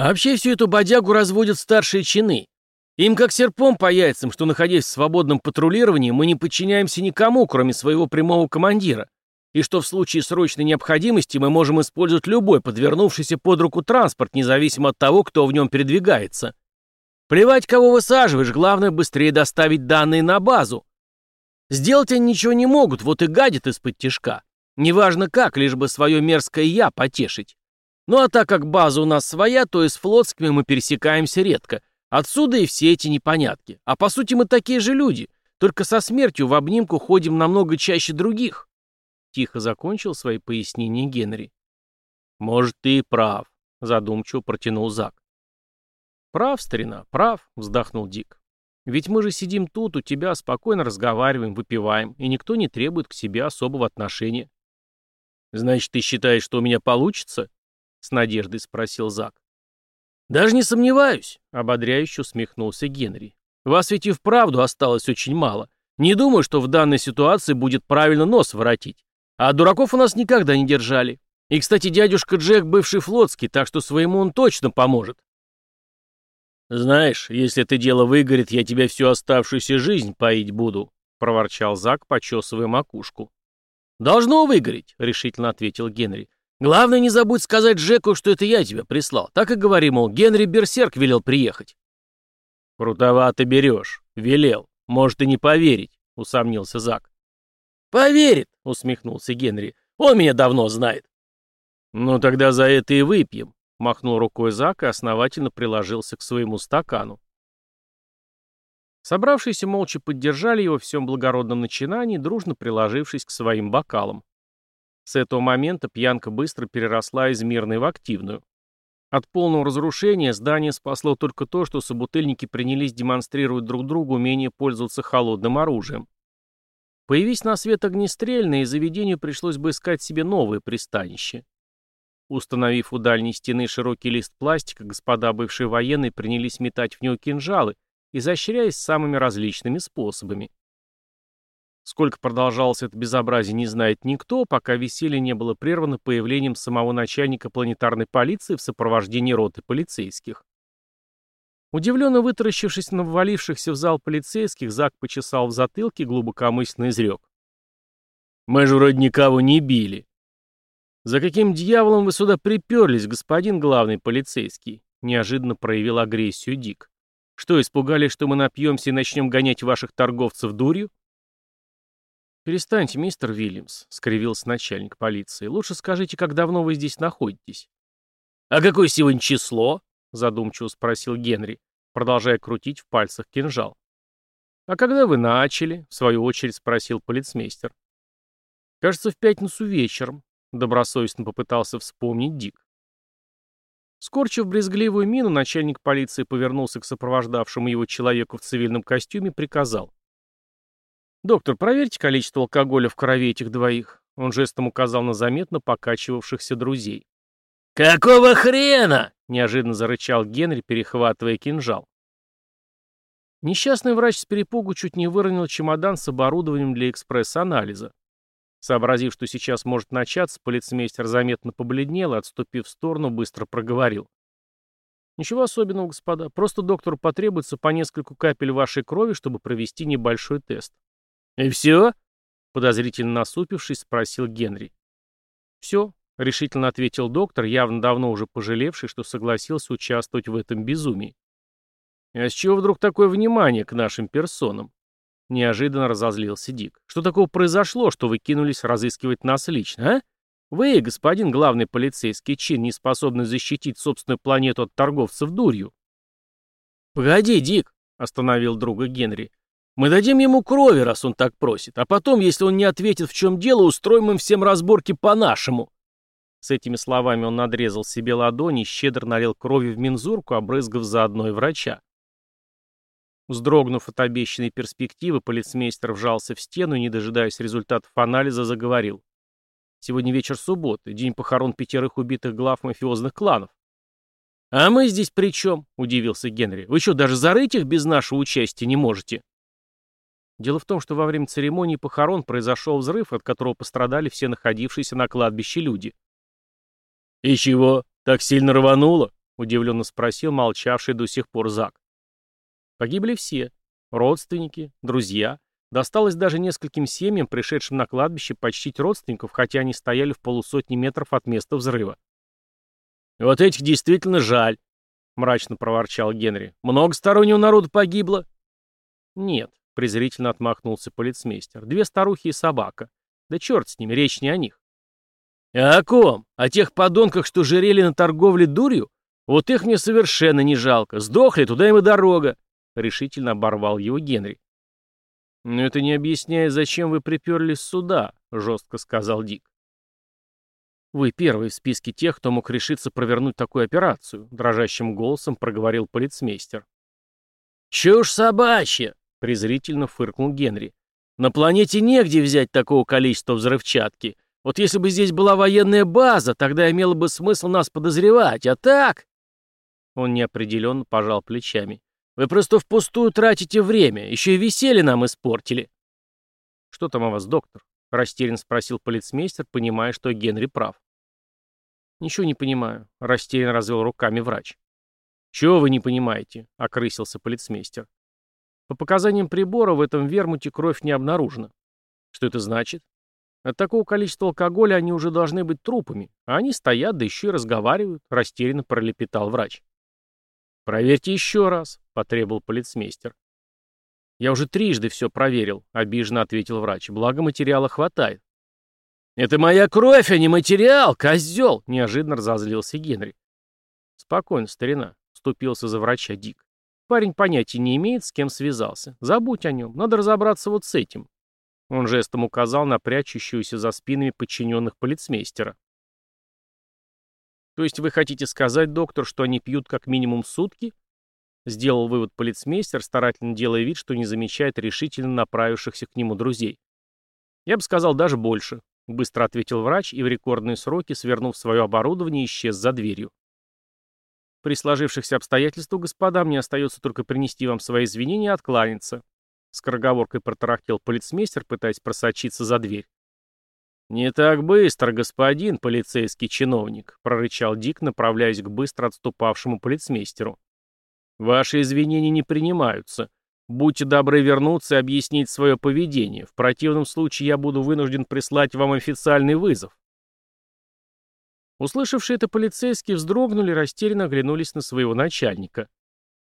А вообще всю эту бодягу разводят старшие чины. Им как серпом по яйцам, что, находясь в свободном патрулировании, мы не подчиняемся никому, кроме своего прямого командира, и что в случае срочной необходимости мы можем использовать любой подвернувшийся под руку транспорт, независимо от того, кто в нем передвигается. Плевать, кого высаживаешь, главное быстрее доставить данные на базу. Сделать они ничего не могут, вот и гадят из-под тишка. Неважно как, лишь бы свое мерзкое «я» потешить. Ну а так как база у нас своя, то и с флотскими мы пересекаемся редко. Отсюда и все эти непонятки. А по сути мы такие же люди, только со смертью в обнимку ходим намного чаще других. Тихо закончил свои пояснения Генри. «Может, ты и прав», — задумчиво протянул Зак. «Прав, старина, прав», — вздохнул Дик. «Ведь мы же сидим тут, у тебя, спокойно разговариваем, выпиваем, и никто не требует к себе особого отношения». «Значит, ты считаешь, что у меня получится?» — с надеждой спросил Зак. «Даже не сомневаюсь», — ободряюще усмехнулся Генри. «Вас ведь и вправду осталось очень мало. Не думаю, что в данной ситуации будет правильно нос воротить. А дураков у нас никогда не держали. И, кстати, дядюшка Джек бывший флотский, так что своему он точно поможет. «Знаешь, если это дело выгорит, я тебя всю оставшуюся жизнь поить буду», — проворчал Зак, почесывая макушку. «Должно выгореть», — решительно ответил Генри. «Главное, не забудь сказать Джеку, что это я тебя прислал. Так и говори, мол, Генри Берсерк велел приехать». «Крутовато берешь. Велел. Может и не поверить», — усомнился Зак. «Поверит», — усмехнулся Генри. «Он меня давно знает». «Ну тогда за это и выпьем», — махнул рукой Зак и основательно приложился к своему стакану. Собравшиеся молча поддержали его в всем благородном начинании, дружно приложившись к своим бокалам. С этого момента пьянка быстро переросла из мирной в активную. От полного разрушения здание спасло только то, что собутыльники принялись демонстрировать друг другу умение пользоваться холодным оружием. Появись на свет огнестрельные, заведению пришлось бы искать себе новое пристанище. Установив у дальней стены широкий лист пластика, господа бывшие военные принялись метать в него кинжалы, изощряясь самыми различными способами. Сколько продолжалось это безобразие, не знает никто, пока веселье не было прервано появлением самого начальника планетарной полиции в сопровождении роты полицейских. Удивленно вытаращившись на ввалившихся в зал полицейских, Зак почесал в затылке глубокомысленно изрек. «Мы же вроде никого не били». «За каким дьяволом вы сюда приперлись, господин главный полицейский?» Неожиданно проявил агрессию Дик. «Что, испугались, что мы напьемся и начнем гонять ваших торговцев дурью?» «Перестаньте, мистер Вильямс», — скривился начальник полиции. «Лучше скажите, как давно вы здесь находитесь?» «А какое сегодня число?» — задумчиво спросил Генри, продолжая крутить в пальцах кинжал. «А когда вы начали?» — в свою очередь спросил полицмейстер. «Кажется, в пятницу вечером», — добросовестно попытался вспомнить Дик. Скорчив брезгливую мину, начальник полиции повернулся к сопровождавшему его человеку в цивильном костюме и приказал. «Доктор, проверьте количество алкоголя в крови этих двоих». Он жестом указал на заметно покачивавшихся друзей. «Какого хрена?» — неожиданно зарычал Генри, перехватывая кинжал. Несчастный врач с перепугу чуть не выронил чемодан с оборудованием для экспресс-анализа. Сообразив, что сейчас может начаться, полицмейстер заметно побледнел и, отступив в сторону, быстро проговорил. «Ничего особенного, господа. Просто доктору потребуется по нескольку капель вашей крови, чтобы провести небольшой тест». «И все?» — подозрительно насупившись, спросил Генри. «Все», — решительно ответил доктор, явно давно уже пожалевший, что согласился участвовать в этом безумии. «А с чего вдруг такое внимание к нашим персонам?» Неожиданно разозлился Дик. «Что такого произошло, что вы кинулись разыскивать нас лично, а? Вы, господин главный полицейский чин, не способны защитить собственную планету от торговцев дурью». «Погоди, Дик», — остановил друга Генри. «Мы дадим ему крови, раз он так просит, а потом, если он не ответит, в чем дело, устроим им всем разборки по-нашему». С этими словами он надрезал себе ладони и щедро налил крови в мензурку, обрызгав заодно и врача. Вздрогнув от обещанной перспективы, полицмейстер вжался в стену и, не дожидаясь результатов анализа, заговорил. «Сегодня вечер субботы, день похорон пятерых убитых глав мафиозных кланов». «А мы здесь при чем?» — удивился Генри. «Вы что, даже зарыть их без нашего участия не можете?» Дело в том, что во время церемонии похорон произошел взрыв, от которого пострадали все находившиеся на кладбище люди. «И чего? Так сильно рвануло?» — удивленно спросил молчавший до сих пор Зак. Погибли все. Родственники, друзья. Досталось даже нескольким семьям, пришедшим на кладбище почтить родственников, хотя они стояли в полусотни метров от места взрыва. «Вот этих действительно жаль», — мрачно проворчал Генри. «Много стороннего народа погибло?» «Нет», — презрительно отмахнулся полицмейстер. «Две старухи и собака. Да черт с ними, речь не о них». «А о ком? О тех подонках, что жерели на торговле дурью? Вот их мне совершенно не жалко. Сдохли, туда им и дорога», — решительно оборвал его Генри. «Но это не объясняет, зачем вы приперлись сюда», — жестко сказал Дик. «Вы первый в списке тех, кто мог решиться провернуть такую операцию», — дрожащим голосом проговорил полицмейстер. «Чушь собачья!» — презрительно фыркнул Генри. «На планете негде взять такого количества взрывчатки. Вот если бы здесь была военная база, тогда имело бы смысл нас подозревать, а так...» Он неопределенно пожал плечами. Вы просто впустую тратите время, еще и веселье нам испортили. Что там у вас, доктор? Растерян спросил полицмейстер, понимая, что Генри прав. Ничего не понимаю, растерянно развел руками врач. Чего вы не понимаете? окрысился полицмейстер. По показаниям прибора в этом вермуте кровь не обнаружена. Что это значит? От такого количества алкоголя они уже должны быть трупами, а они стоят, да еще и разговаривают, растерянно пролепетал врач. «Проверьте еще раз», — потребовал полицмейстер. «Я уже трижды все проверил», — обиженно ответил врач. «Благо материала хватает». «Это моя кровь, а не материал, козел!» — неожиданно разозлился Генри. «Спокойно, старина», — вступился за врача Дик. «Парень понятия не имеет, с кем связался. Забудь о нем, надо разобраться вот с этим». Он жестом указал на прячущуюся за спинами подчиненных полицмейстера. То есть вы хотите сказать, доктор, что они пьют как минимум сутки? Сделал вывод полицмейстер, старательно делая вид, что не замечает решительно направившихся к нему друзей. Я бы сказал даже больше, быстро ответил врач и в рекордные сроки, свернув свое оборудование, исчез за дверью. При сложившихся обстоятельствах, господа, мне остается только принести вам свои извинения и откланяться. Скороговоркой протарахтел полицмейстер, пытаясь просочиться за дверь. «Не так быстро, господин полицейский чиновник», — прорычал Дик, направляясь к быстро отступавшему полицмейстеру. «Ваши извинения не принимаются. Будьте добры вернуться и объяснить свое поведение. В противном случае я буду вынужден прислать вам официальный вызов». Услышавшие это полицейские вздрогнули, растерянно оглянулись на своего начальника.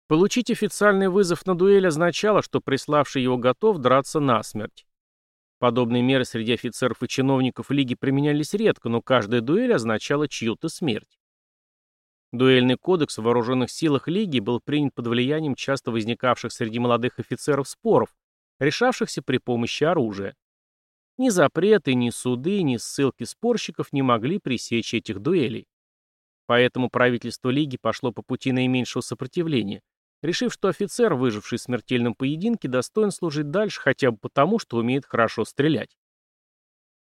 Получить официальный вызов на дуэль означало, что приславший его готов драться насмерть. Подобные меры среди офицеров и чиновников Лиги применялись редко, но каждая дуэль означала чью-то смерть. Дуэльный кодекс в вооруженных силах Лиги был принят под влиянием часто возникавших среди молодых офицеров споров, решавшихся при помощи оружия. Ни запреты, ни суды, ни ссылки спорщиков не могли пресечь этих дуэлей. Поэтому правительство Лиги пошло по пути наименьшего сопротивления, решив, что офицер, выживший в смертельном поединке, достоин служить дальше хотя бы потому, что умеет хорошо стрелять.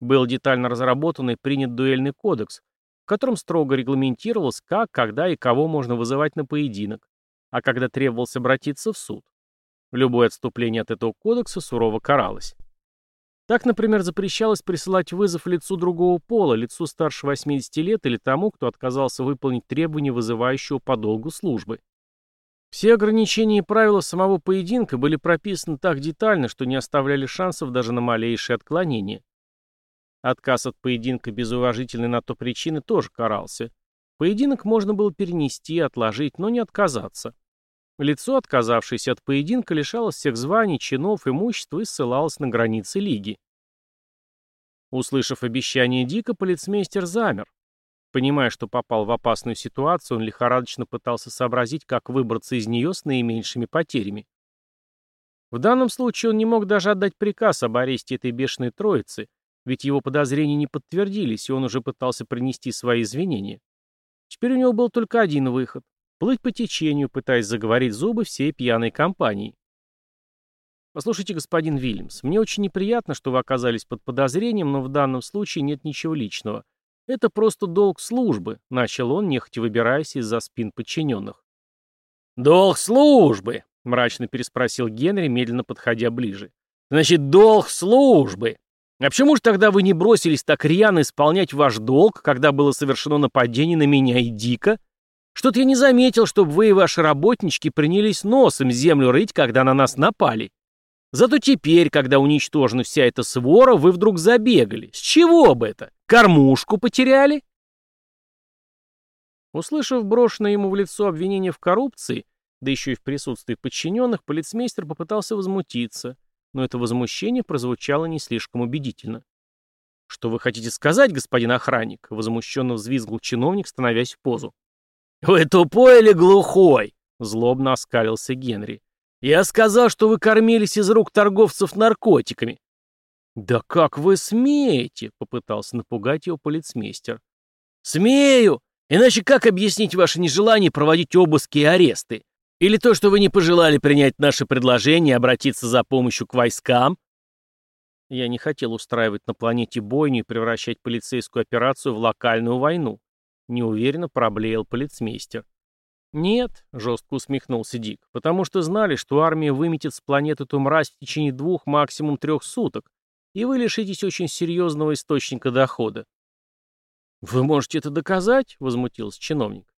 Был детально разработан и принят дуэльный кодекс, в котором строго регламентировалось, как, когда и кого можно вызывать на поединок, а когда требовалось обратиться в суд. Любое отступление от этого кодекса сурово каралось. Так, например, запрещалось присылать вызов лицу другого пола, лицу старше 80 лет или тому, кто отказался выполнить требования вызывающего по долгу службы. Все ограничения и правила самого поединка были прописаны так детально, что не оставляли шансов даже на малейшее отклонение. Отказ от поединка без уважительной на то причины тоже карался. Поединок можно было перенести, отложить, но не отказаться. Лицо, отказавшееся от поединка, лишалось всех званий, чинов, имущества и ссылалось на границы лиги. Услышав обещание Дика, полицмейстер замер. Понимая, что попал в опасную ситуацию, он лихорадочно пытался сообразить, как выбраться из нее с наименьшими потерями. В данном случае он не мог даже отдать приказ об аресте этой бешеной троицы, ведь его подозрения не подтвердились, и он уже пытался принести свои извинения. Теперь у него был только один выход — плыть по течению, пытаясь заговорить зубы всей пьяной компании. «Послушайте, господин Вильямс, мне очень неприятно, что вы оказались под подозрением, но в данном случае нет ничего личного. «Это просто долг службы», — начал он, нехотя выбираясь из-за спин подчиненных. «Долг службы», — мрачно переспросил Генри, медленно подходя ближе. «Значит, долг службы. А почему же тогда вы не бросились так рьяно исполнять ваш долг, когда было совершено нападение на меня и Дика? Что-то я не заметил, чтобы вы и ваши работнички принялись носом землю рыть, когда на нас напали. Зато теперь, когда уничтожена вся эта свора, вы вдруг забегали. С чего бы это? Кормушку потеряли?» Услышав брошенное ему в лицо обвинение в коррупции, да еще и в присутствии подчиненных, полицмейстер попытался возмутиться, но это возмущение прозвучало не слишком убедительно. «Что вы хотите сказать, господин охранник?» — возмущенно взвизгнул чиновник, становясь в позу. «Вы тупой или глухой?» — злобно оскалился Генри. «Я сказал, что вы кормились из рук торговцев наркотиками». «Да как вы смеете?» — попытался напугать его полицмейстер. «Смею! Иначе как объяснить ваше нежелание проводить обыски и аресты? Или то, что вы не пожелали принять наше предложение и обратиться за помощью к войскам?» Я не хотел устраивать на планете бойню и превращать полицейскую операцию в локальную войну. Неуверенно проблеял полицмейстер. «Нет», — жестко усмехнулся Дик, «потому что знали, что армия выметит с планеты эту мразь в течение двух, максимум трех суток, и вы лишитесь очень серьезного источника дохода». «Вы можете это доказать?» — возмутился чиновник.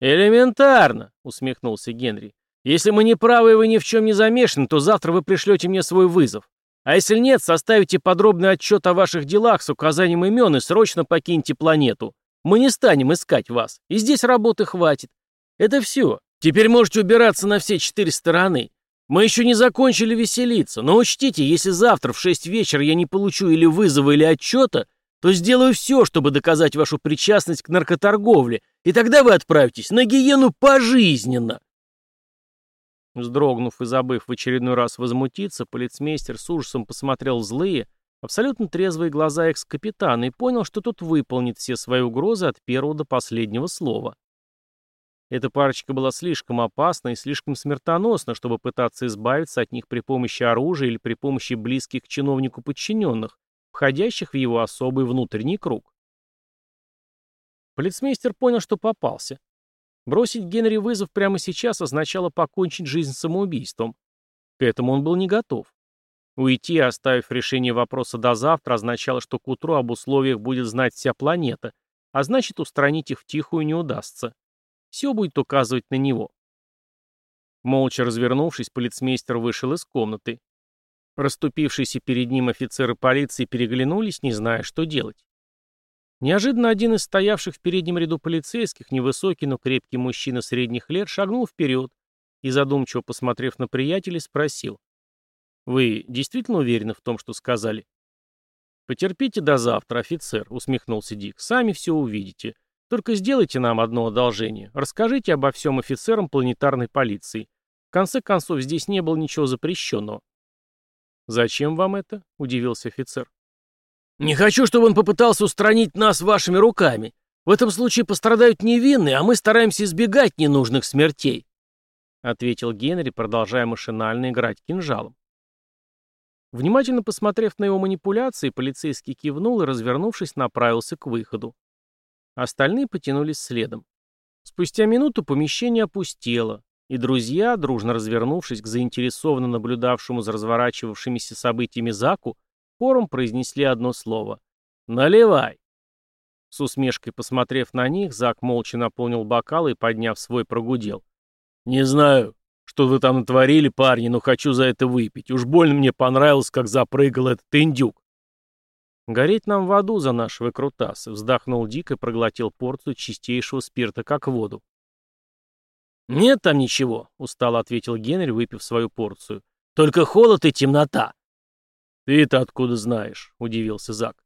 «Элементарно», — усмехнулся Генри. «Если мы не правы и вы ни в чем не замешаны, то завтра вы пришлете мне свой вызов. А если нет, составите подробный отчет о ваших делах с указанием имен и срочно покиньте планету. Мы не станем искать вас, и здесь работы хватит. Это все. Теперь можете убираться на все четыре стороны. Мы еще не закончили веселиться, но учтите, если завтра в шесть вечера я не получу или вызова, или отчета, то сделаю все, чтобы доказать вашу причастность к наркоторговле, и тогда вы отправитесь на гиену пожизненно. Вздрогнув и забыв в очередной раз возмутиться, полицмейстер с ужасом посмотрел злые, абсолютно трезвые глаза экс-капитана и понял, что тот выполнит все свои угрозы от первого до последнего слова. Эта парочка была слишком опасна и слишком смертоносна, чтобы пытаться избавиться от них при помощи оружия или при помощи близких к чиновнику подчиненных, входящих в его особый внутренний круг. Полицмейстер понял, что попался. Бросить Генри вызов прямо сейчас означало покончить жизнь самоубийством. К этому он был не готов. Уйти, оставив решение вопроса до завтра, означало, что к утру об условиях будет знать вся планета, а значит, устранить их втихую не удастся. Все будет указывать на него. Молча развернувшись, полицмейстер вышел из комнаты. Раступившиеся перед ним офицеры полиции переглянулись, не зная, что делать. Неожиданно один из стоявших в переднем ряду полицейских, невысокий, но крепкий мужчина средних лет, шагнул вперед и, задумчиво посмотрев на приятеля, спросил. «Вы действительно уверены в том, что сказали?» «Потерпите до завтра, офицер», — усмехнулся Дик. «Сами все увидите. Только сделайте нам одно одолжение. Расскажите обо всем офицерам планетарной полиции. В конце концов, здесь не было ничего запрещенного». «Зачем вам это?» — удивился офицер. «Не хочу, чтобы он попытался устранить нас вашими руками. В этом случае пострадают невинные, а мы стараемся избегать ненужных смертей», — ответил Генри, продолжая машинально играть кинжалом. Внимательно посмотрев на его манипуляции, полицейский кивнул и, развернувшись, направился к выходу. Остальные потянулись следом. Спустя минуту помещение опустело, и друзья, дружно развернувшись к заинтересованно наблюдавшему за разворачивавшимися событиями Заку, хором произнесли одно слово. «Наливай!» С усмешкой посмотрев на них, Зак молча наполнил бокал и, подняв свой, прогудел. «Не знаю, что вы там натворили, парни, но хочу за это выпить. Уж больно мне понравилось, как запрыгал этот индюк». «Гореть нам в аду за наши выкрутасы», — вздохнул Дик и проглотил порцию чистейшего спирта, как воду. «Нет там ничего», — устало ответил Генри, выпив свою порцию. «Только холод и темнота». «Ты-то откуда знаешь?» — удивился Зак.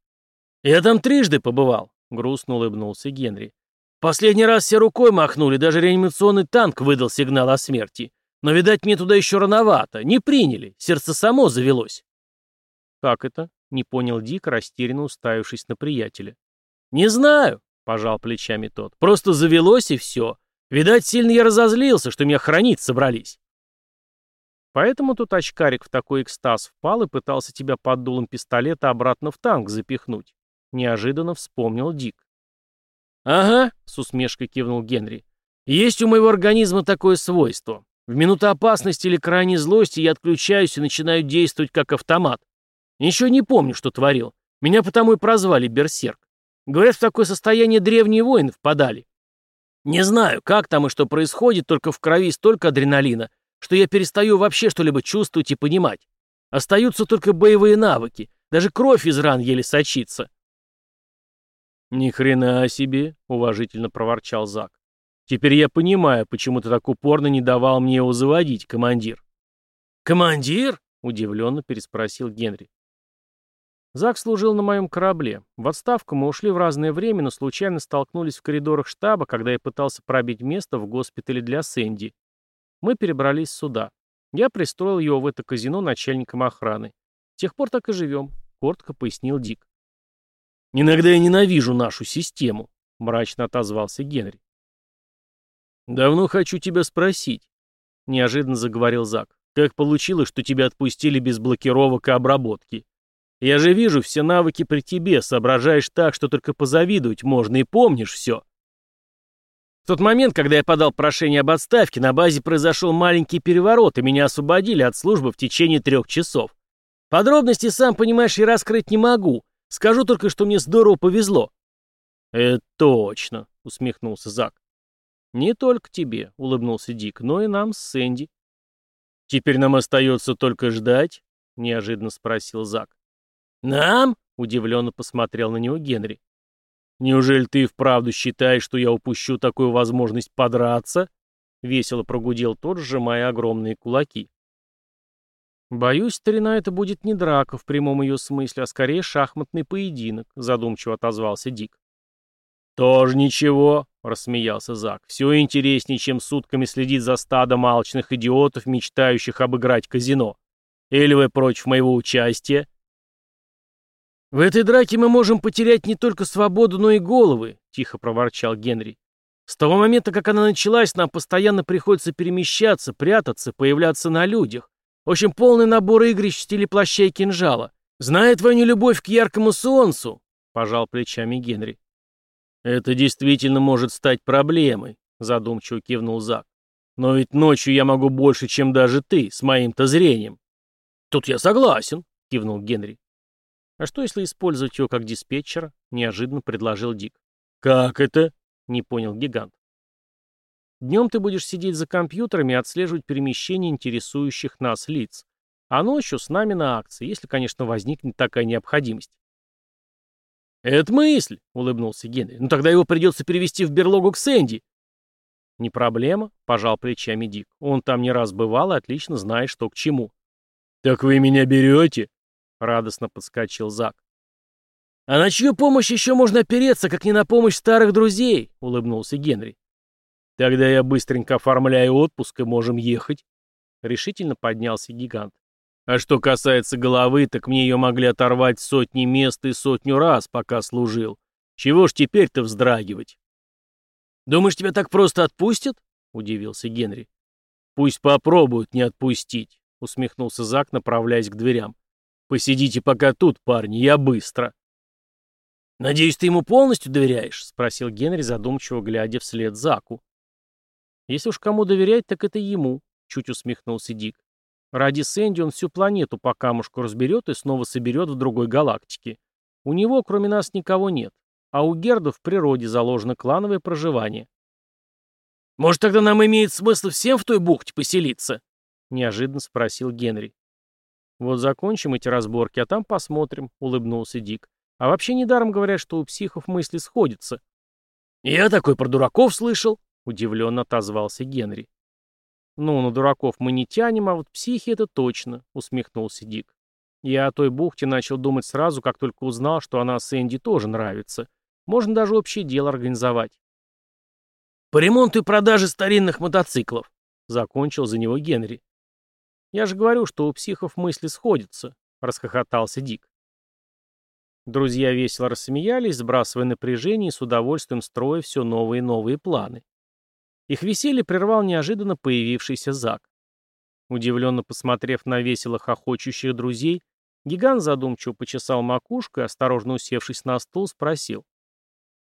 «Я там трижды побывал», — грустно улыбнулся Генри. «Последний раз все рукой махнули, даже реанимационный танк выдал сигнал о смерти. Но, видать, мне туда еще рановато. Не приняли, сердце само завелось». «Как это?» — не понял Дик, растерянно уставившись на приятеля. «Не знаю», — пожал плечами тот. «Просто завелось и все. Видать, сильно я разозлился, что меня хранить собрались». Поэтому тут очкарик в такой экстаз впал и пытался тебя под дулом пистолета обратно в танк запихнуть. Неожиданно вспомнил Дик. «Ага», — с усмешкой кивнул Генри. «Есть у моего организма такое свойство. В минуту опасности или крайней злости я отключаюсь и начинаю действовать как автомат. Ничего не помню, что творил. Меня потому и прозвали Берсерк. Говорят, в такое состояние древние воины впадали. Не знаю, как там и что происходит, только в крови столько адреналина, что я перестаю вообще что-либо чувствовать и понимать. Остаются только боевые навыки, даже кровь из ран еле сочится. «Ни хрена себе», — уважительно проворчал Зак. «Теперь я понимаю, почему ты так упорно не давал мне его заводить, командир». «Командир?» — удивленно переспросил Генри. Зак служил на моем корабле. В отставку мы ушли в разное время, но случайно столкнулись в коридорах штаба, когда я пытался пробить место в госпитале для Сэнди. Мы перебрались сюда. Я пристроил его в это казино начальником охраны. С тех пор так и живем, — коротко пояснил Дик. «Иногда я ненавижу нашу систему», — мрачно отозвался Генри. «Давно хочу тебя спросить», — неожиданно заговорил Зак. «Как получилось, что тебя отпустили без блокировок и обработки?» Я же вижу все навыки при тебе, соображаешь так, что только позавидовать можно и помнишь все. В тот момент, когда я подал прошение об отставке, на базе произошел маленький переворот, и меня освободили от службы в течение трех часов. Подробности, сам понимаешь, я раскрыть не могу. Скажу только, что мне здорово повезло. «Это точно», — усмехнулся Зак. «Не только тебе», — улыбнулся Дик, — «но и нам с Сэнди». «Теперь нам остается только ждать?» — неожиданно спросил Зак. «Нам?» — удивленно посмотрел на него Генри. «Неужели ты вправду считаешь, что я упущу такую возможность подраться?» — весело прогудел тот, сжимая огромные кулаки. «Боюсь, старина, это будет не драка в прямом ее смысле, а скорее шахматный поединок», — задумчиво отозвался Дик. «Тоже ничего», — рассмеялся Зак. «Все интереснее, чем сутками следить за стадом алчных идиотов, мечтающих обыграть казино. Или вы против моего участия?» «В этой драке мы можем потерять не только свободу, но и головы», — тихо проворчал Генри. «С того момента, как она началась, нам постоянно приходится перемещаться, прятаться, появляться на людях. В общем, полный набор игрищ в стиле плаща и кинжала. Зная твою нелюбовь к яркому солнцу», — пожал плечами Генри. «Это действительно может стать проблемой», — задумчиво кивнул Зак. «Но ведь ночью я могу больше, чем даже ты, с моим-то зрением». «Тут я согласен», — кивнул Генри. «А что, если использовать его как диспетчера?» — неожиданно предложил Дик. «Как это?» — не понял гигант. «Днем ты будешь сидеть за компьютерами и отслеживать перемещение интересующих нас лиц, а ночью с нами на акции, если, конечно, возникнет такая необходимость». «Это мысль!» — улыбнулся Генри. «Ну тогда его придется перевести в берлогу к Сэнди». «Не проблема», — пожал плечами Дик. «Он там не раз бывал и отлично знает, что к чему». «Так вы меня берете?» Радостно подскочил Зак. «А на чью помощь еще можно опереться, как не на помощь старых друзей?» — улыбнулся Генри. «Тогда я быстренько оформляю отпуск и можем ехать», — решительно поднялся гигант. «А что касается головы, так мне ее могли оторвать сотни мест и сотню раз, пока служил. Чего ж теперь-то вздрагивать?» «Думаешь, тебя так просто отпустят?» — удивился Генри. «Пусть попробуют не отпустить», — усмехнулся Зак, направляясь к дверям. Посидите пока тут, парни, я быстро. «Надеюсь, ты ему полностью доверяешь?» — спросил Генри, задумчиво глядя вслед Заку. «Если уж кому доверять, так это ему», — чуть усмехнулся Дик. «Ради Сэнди он всю планету по камушку разберет и снова соберет в другой галактике. У него, кроме нас, никого нет, а у Герда в природе заложено клановое проживание». «Может, тогда нам имеет смысл всем в той бухте поселиться?» — неожиданно спросил Генри. «Вот закончим эти разборки, а там посмотрим», — улыбнулся Дик. «А вообще недаром говорят, что у психов мысли сходятся». «Я такой про дураков слышал», — удивленно отозвался Генри. «Ну, на дураков мы не тянем, а вот психи это точно», — усмехнулся Дик. «Я о той бухте начал думать сразу, как только узнал, что она Сэнди тоже нравится. Можно даже общее дело организовать». «По ремонту и продаже старинных мотоциклов», — закончил за него Генри. «Я же говорю, что у психов мысли сходятся», — расхохотался Дик. Друзья весело рассмеялись, сбрасывая напряжение и с удовольствием строя все новые и новые планы. Их веселье прервал неожиданно появившийся Зак. Удивленно посмотрев на весело хохочущих друзей, гигант задумчиво почесал макушку и, осторожно усевшись на стул, спросил.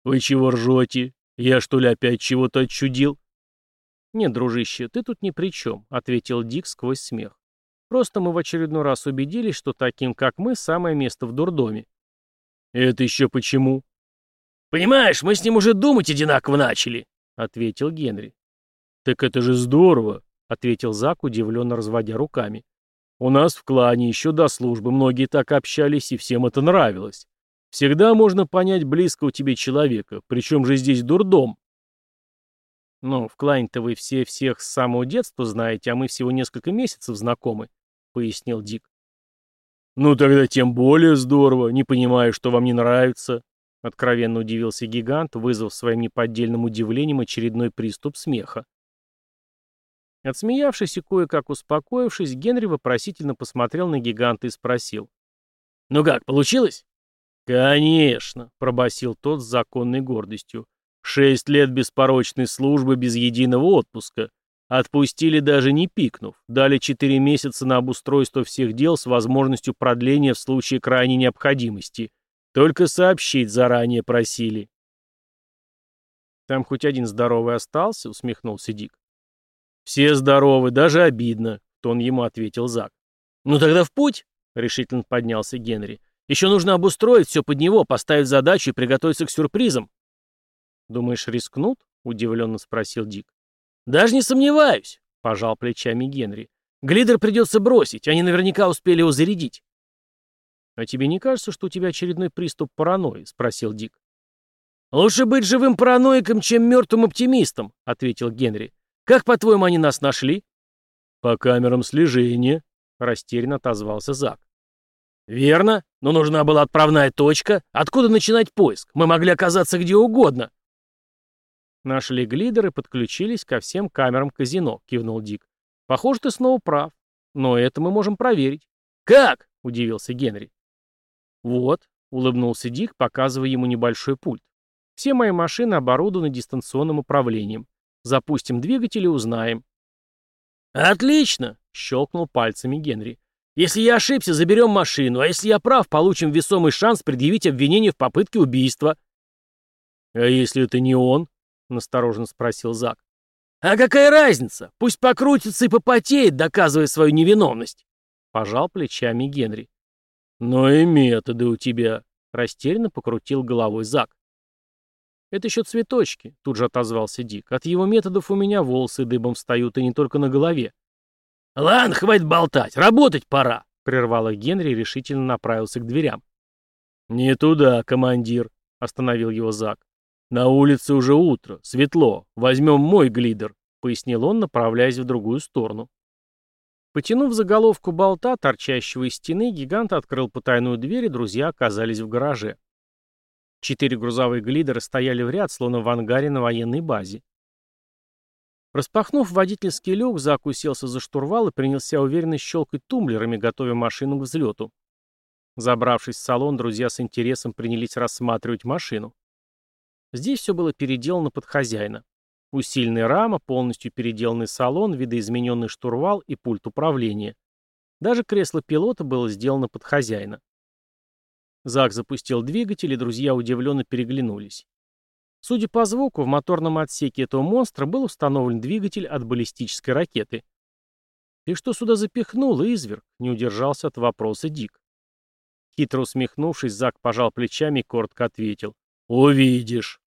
«Вы чего ржете? Я что ли опять чего-то отчудил?» «Нет, дружище, ты тут ни при чем», — ответил Дик сквозь смех. «Просто мы в очередной раз убедились, что таким, как мы, самое место в дурдоме». «Это еще почему?» «Понимаешь, мы с ним уже думать одинаково начали», — ответил Генри. «Так это же здорово!» — ответил Зак, удивленно разводя руками. «У нас в клане еще до службы многие так общались, и всем это нравилось. Всегда можно понять близкого тебе человека, причем же здесь дурдом». «Ну, в клане-то вы все всех с самого детства знаете, а мы всего несколько месяцев знакомы», — пояснил Дик. «Ну тогда тем более здорово, не понимаю, что вам не нравится», — откровенно удивился гигант, вызвав своим неподдельным удивлением очередной приступ смеха. Отсмеявшись и кое-как успокоившись, Генри вопросительно посмотрел на гиганта и спросил. «Ну как, получилось?» «Конечно», — пробасил тот с законной гордостью. «Шесть лет беспорочной службы без единого отпуска. Отпустили даже не пикнув. Дали четыре месяца на обустройство всех дел с возможностью продления в случае крайней необходимости. Только сообщить заранее просили». «Там хоть один здоровый остался?» — усмехнулся Дик. «Все здоровы, даже обидно», — тон ему ответил Зак. «Ну тогда в путь», — решительно поднялся Генри. «Еще нужно обустроить все под него, поставить задачу и приготовиться к сюрпризам». «Думаешь, рискнут?» — удивленно спросил Дик. «Даже не сомневаюсь», — пожал плечами Генри. «Глидер придется бросить, они наверняка успели его зарядить». «А тебе не кажется, что у тебя очередной приступ паранойи?» — спросил Дик. «Лучше быть живым параноиком, чем мертвым оптимистом», — ответил Генри. Как, по-твоему, они нас нашли?» «По камерам слежения», — растерянно отозвался Зак. «Верно, но нужна была отправная точка. Откуда начинать поиск? Мы могли оказаться где угодно». «Нашли глидер и подключились ко всем камерам казино», — кивнул Дик. «Похоже, ты снова прав. Но это мы можем проверить». «Как?» — удивился Генри. «Вот», — улыбнулся Дик, показывая ему небольшой пульт. «Все мои машины оборудованы дистанционным управлением. Запустим двигатель и узнаем». «Отлично!» — щелкнул пальцами Генри. «Если я ошибся, заберем машину, а если я прав, получим весомый шанс предъявить обвинение в попытке убийства». «А если это не он?» — настороженно спросил Зак. «А какая разница? Пусть покрутится и попотеет, доказывая свою невиновность!» Пожал плечами Генри. «Но и методы у тебя!» — растерянно покрутил головой Зак. «Это еще цветочки», — тут же отозвался Дик. «От его методов у меня волосы дыбом встают, и не только на голове». «Ладно, хватит болтать, работать пора», — прервал их Генри и решительно направился к дверям. «Не туда, командир», — остановил его Зак. «На улице уже утро, светло. Возьмем мой глидер», — пояснил он, направляясь в другую сторону. Потянув заголовку болта, торчащего из стены, гигант открыл потайную дверь, и друзья оказались в гараже. Четыре грузовые глидера стояли в ряд, словно в ангаре на военной базе. Распахнув водительский люк, Зак уселся за штурвал и принялся уверенно щелкать тумблерами, готовя машину к взлету. Забравшись в салон, друзья с интересом принялись рассматривать машину. Здесь все было переделано под хозяина. Усиленная рама, полностью переделанный салон, видоизмененный штурвал и пульт управления. Даже кресло пилота было сделано под хозяина. Зак запустил двигатель, и друзья удивленно переглянулись. Судя по звуку, в моторном отсеке этого монстра был установлен двигатель от баллистической ракеты. «Ты что сюда запихнул, изверг?» — не удержался от вопроса Дик. Хитро усмехнувшись, Зак пожал плечами и коротко ответил. «Увидишь».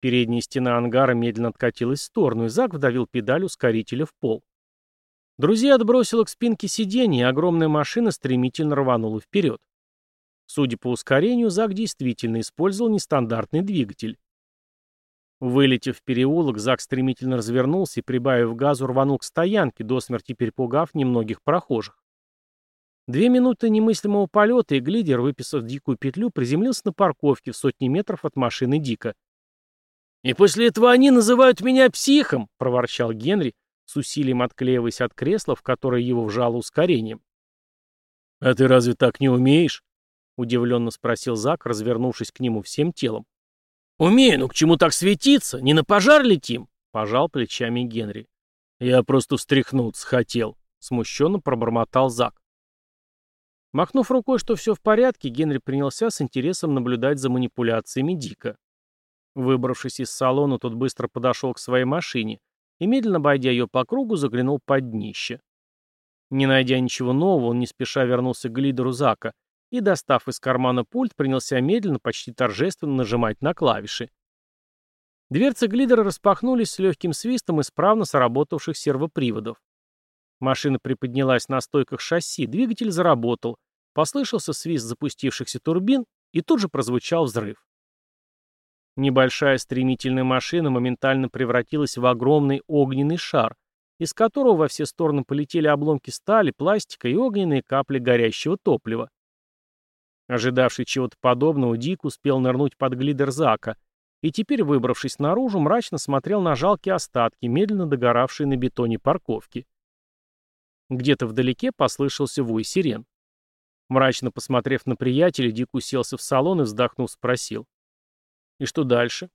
Передняя стена ангара медленно откатилась в сторону, и Зак вдавил педаль ускорителя в пол. Друзья отбросило к спинке сиденья, и огромная машина стремительно рванула вперед. Судя по ускорению, Зак действительно использовал нестандартный двигатель. Вылетев в переулок, Зак стремительно развернулся и, прибавив газу, рванул к стоянке, до смерти перепугав немногих прохожих. Две минуты немыслимого полета, и глидер, выписав дикую петлю, приземлился на парковке в сотни метров от машины Дика. «И после этого они называют меня психом!» — проворчал Генри, с усилием отклеиваясь от кресла, в которое его вжало ускорением. «А ты разве так не умеешь?» Удивленно спросил Зак, развернувшись к нему всем телом. «Умею, но к чему так светиться? Не на пожар летим?» Пожал плечами Генри. «Я просто встряхнуться хотел», — смущенно пробормотал Зак. Махнув рукой, что все в порядке, Генри принялся с интересом наблюдать за манипуляциями Дика. Выбравшись из салона, тот быстро подошел к своей машине и, медленно обойдя ее по кругу, заглянул под днище. Не найдя ничего нового, он не спеша вернулся к глидеру Зака и, достав из кармана пульт, принялся медленно, почти торжественно нажимать на клавиши. Дверцы глидера распахнулись с легким свистом исправно сработавших сервоприводов. Машина приподнялась на стойках шасси, двигатель заработал, послышался свист запустившихся турбин, и тут же прозвучал взрыв. Небольшая стремительная машина моментально превратилась в огромный огненный шар, из которого во все стороны полетели обломки стали, пластика и огненные капли горящего топлива. Ожидавший чего-то подобного, Дик успел нырнуть под глидер Зака, и теперь, выбравшись наружу, мрачно смотрел на жалкие остатки, медленно догоравшие на бетоне парковки. Где-то вдалеке послышался вой сирен. Мрачно посмотрев на приятеля, Дик уселся в салон и, вздохнув, спросил. «И что дальше?»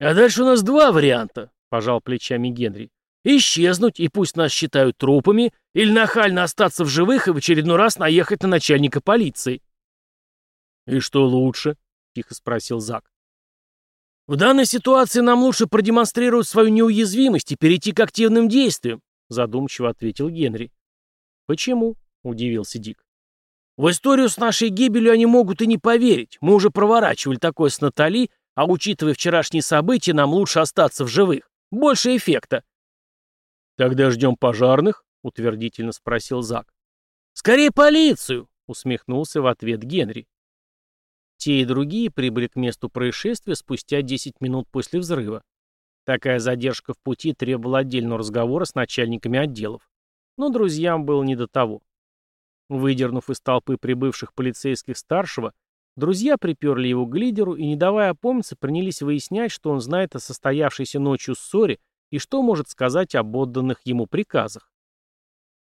«А дальше у нас два варианта», — пожал плечами Генри. «Исчезнуть, и пусть нас считают трупами, или нахально остаться в живых и в очередной раз наехать на начальника полиции». «И что лучше?» — тихо спросил Зак. «В данной ситуации нам лучше продемонстрировать свою неуязвимость и перейти к активным действиям», — задумчиво ответил Генри. «Почему?» — удивился Дик. «В историю с нашей гибелью они могут и не поверить. Мы уже проворачивали такое с Натали, а учитывая вчерашние события, нам лучше остаться в живых. Больше эффекта». «Тогда ждем пожарных?» — утвердительно спросил Зак. «Скорее полицию!» — усмехнулся в ответ Генри. Те и другие прибыли к месту происшествия спустя 10 минут после взрыва. Такая задержка в пути требовала отдельного разговора с начальниками отделов. Но друзьям было не до того. Выдернув из толпы прибывших полицейских старшего, друзья приперли его к глидеру и, не давая опомниться, принялись выяснять, что он знает о состоявшейся ночью ссоре и что может сказать об отданных ему приказах.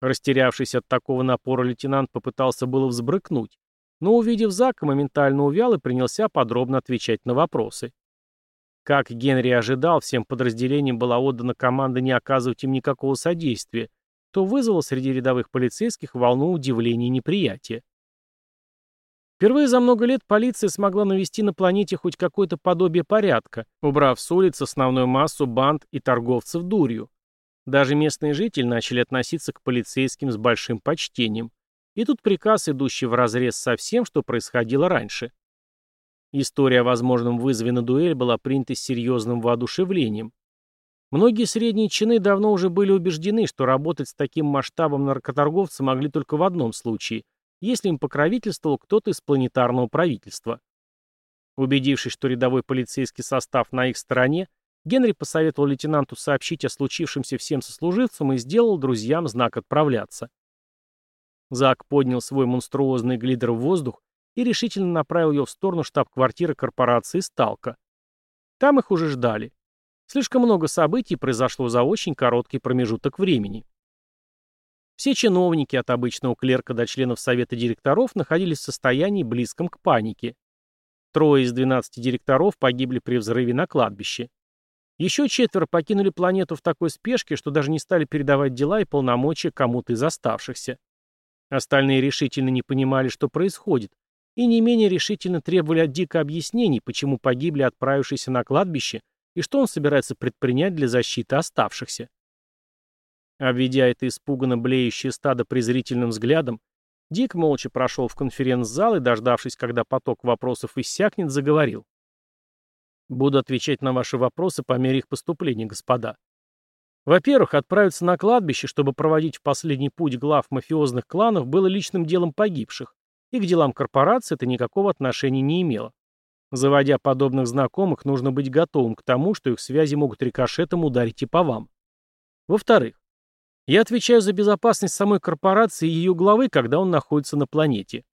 Растерявшись от такого напора лейтенант попытался было взбрыкнуть, но, увидев Зака, моментально увял и принялся подробно отвечать на вопросы. Как Генри ожидал, всем подразделениям была отдана команда не оказывать им никакого содействия, то вызвало среди рядовых полицейских волну удивления и неприятия. Впервые за много лет полиция смогла навести на планете хоть какое-то подобие порядка, убрав с улиц основную массу банд и торговцев дурью. Даже местные жители начали относиться к полицейским с большим почтением. И тут приказ, идущий вразрез со всем, что происходило раньше. История о возможном вызове на дуэль была принята с серьезным воодушевлением. Многие средние чины давно уже были убеждены, что работать с таким масштабом наркоторговцы могли только в одном случае, если им покровительствовал кто-то из планетарного правительства. Убедившись, что рядовой полицейский состав на их стороне, Генри посоветовал лейтенанту сообщить о случившемся всем сослуживцам и сделал друзьям знак отправляться. Зак поднял свой монструозный глидер в воздух и решительно направил ее в сторону штаб-квартиры корпорации «Сталка». Там их уже ждали. Слишком много событий произошло за очень короткий промежуток времени. Все чиновники, от обычного клерка до членов совета директоров, находились в состоянии близком к панике. Трое из 12 директоров погибли при взрыве на кладбище. Еще четверо покинули планету в такой спешке, что даже не стали передавать дела и полномочия кому-то из оставшихся. Остальные решительно не понимали, что происходит, и не менее решительно требовали от Дика объяснений, почему погибли отправившиеся на кладбище и что он собирается предпринять для защиты оставшихся. Обведя это испуганно блеющее стадо презрительным взглядом, Дик молча прошел в конференц-зал и, дождавшись, когда поток вопросов иссякнет, заговорил. «Буду отвечать на ваши вопросы по мере их поступления, господа. Во-первых, отправиться на кладбище, чтобы проводить в последний путь глав мафиозных кланов, было личным делом погибших, и к делам корпорации это никакого отношения не имело. Заводя подобных знакомых, нужно быть готовым к тому, что их связи могут рикошетом ударить и по вам. Во-вторых, я отвечаю за безопасность самой корпорации и ее главы, когда он находится на планете.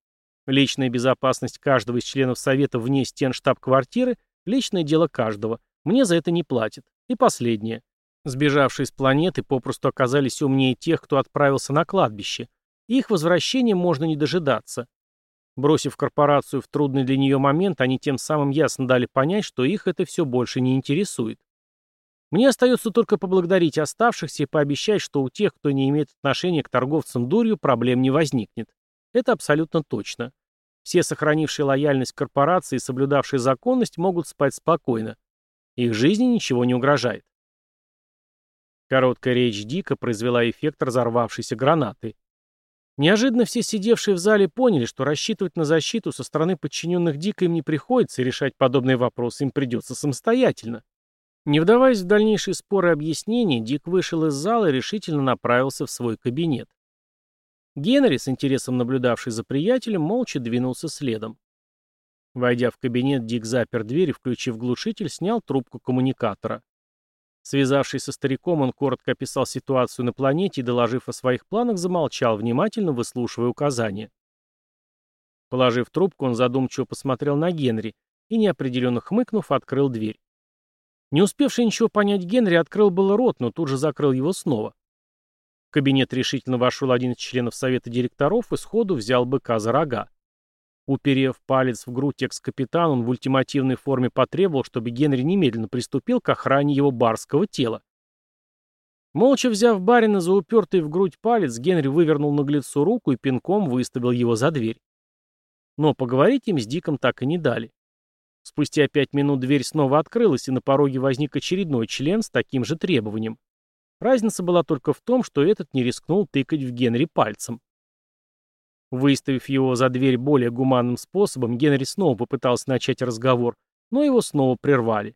Личная безопасность каждого из членов Совета вне стен штаб-квартиры – личное дело каждого. Мне за это не платят. И последнее. Сбежавшие с планеты попросту оказались умнее тех, кто отправился на кладбище. их возвращения можно не дожидаться. Бросив корпорацию в трудный для нее момент, они тем самым ясно дали понять, что их это все больше не интересует. Мне остается только поблагодарить оставшихся и пообещать, что у тех, кто не имеет отношения к торговцам дурью, проблем не возникнет. Это абсолютно точно. Все сохранившие лояльность корпорации и соблюдавшие законность могут спать спокойно. Их жизни ничего не угрожает. Короткая речь Дика произвела эффект разорвавшейся гранаты. Неожиданно все сидевшие в зале поняли, что рассчитывать на защиту со стороны подчиненных Дика им не приходится, и решать подобные вопросы им придется самостоятельно. Не вдаваясь в дальнейшие споры и объяснения, Дик вышел из зала и решительно направился в свой кабинет. Генри, с интересом наблюдавший за приятелем, молча двинулся следом. Войдя в кабинет, Дик запер дверь и, включив глушитель, снял трубку коммуникатора. Связавшись со стариком, он коротко описал ситуацию на планете и, доложив о своих планах, замолчал, внимательно выслушивая указания. Положив трубку, он задумчиво посмотрел на Генри и, неопределенно хмыкнув, открыл дверь. Не успевший ничего понять Генри открыл было рот, но тут же закрыл его снова. В кабинет решительно вошел один из членов совета директоров и сходу взял быка за рога. Уперев палец в грудь экс-капитана, он в ультимативной форме потребовал, чтобы Генри немедленно приступил к охране его барского тела. Молча взяв барина за упертый в грудь палец, Генри вывернул наглецу руку и пинком выставил его за дверь. Но поговорить им с Диком так и не дали. Спустя пять минут дверь снова открылась, и на пороге возник очередной член с таким же требованием. Разница была только в том, что этот не рискнул тыкать в Генри пальцем. Выставив его за дверь более гуманным способом, Генри снова попытался начать разговор, но его снова прервали.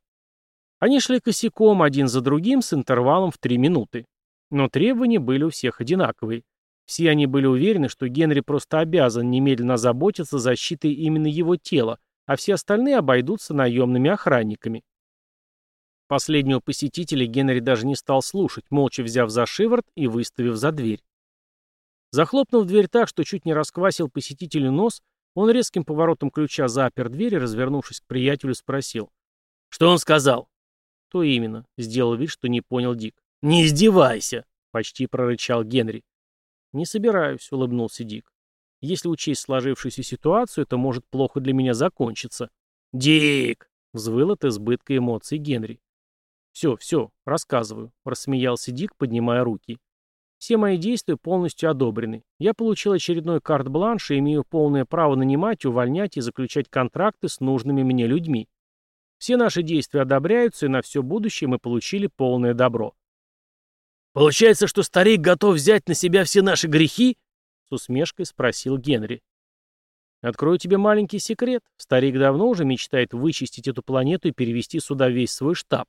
Они шли косяком один за другим с интервалом в три минуты. Но требования были у всех одинаковые. Все они были уверены, что Генри просто обязан немедленно заботиться защитой именно его тела, а все остальные обойдутся наемными охранниками. Последнего посетителя Генри даже не стал слушать, молча взяв за шиворот и выставив за дверь. Захлопнув дверь так, что чуть не расквасил посетителю нос, он резким поворотом ключа запер дверь и, развернувшись к приятелю, спросил. «Что он сказал?» «То именно», — сделал вид, что не понял Дик. «Не издевайся!» — почти прорычал Генри. «Не собираюсь», — улыбнулся Дик. «Если учесть сложившуюся ситуацию, это может плохо для меня закончиться». «Дик!» — взвыл от избытка эмоций Генри. «Все, все, рассказываю», — рассмеялся Дик, поднимая руки. Все мои действия полностью одобрены. Я получил очередной карт-бланш и имею полное право нанимать, увольнять и заключать контракты с нужными мне людьми. Все наши действия одобряются, и на все будущее мы получили полное добро. «Получается, что старик готов взять на себя все наши грехи?» — с усмешкой спросил Генри. «Открою тебе маленький секрет. Старик давно уже мечтает вычистить эту планету и перевести сюда весь свой штаб».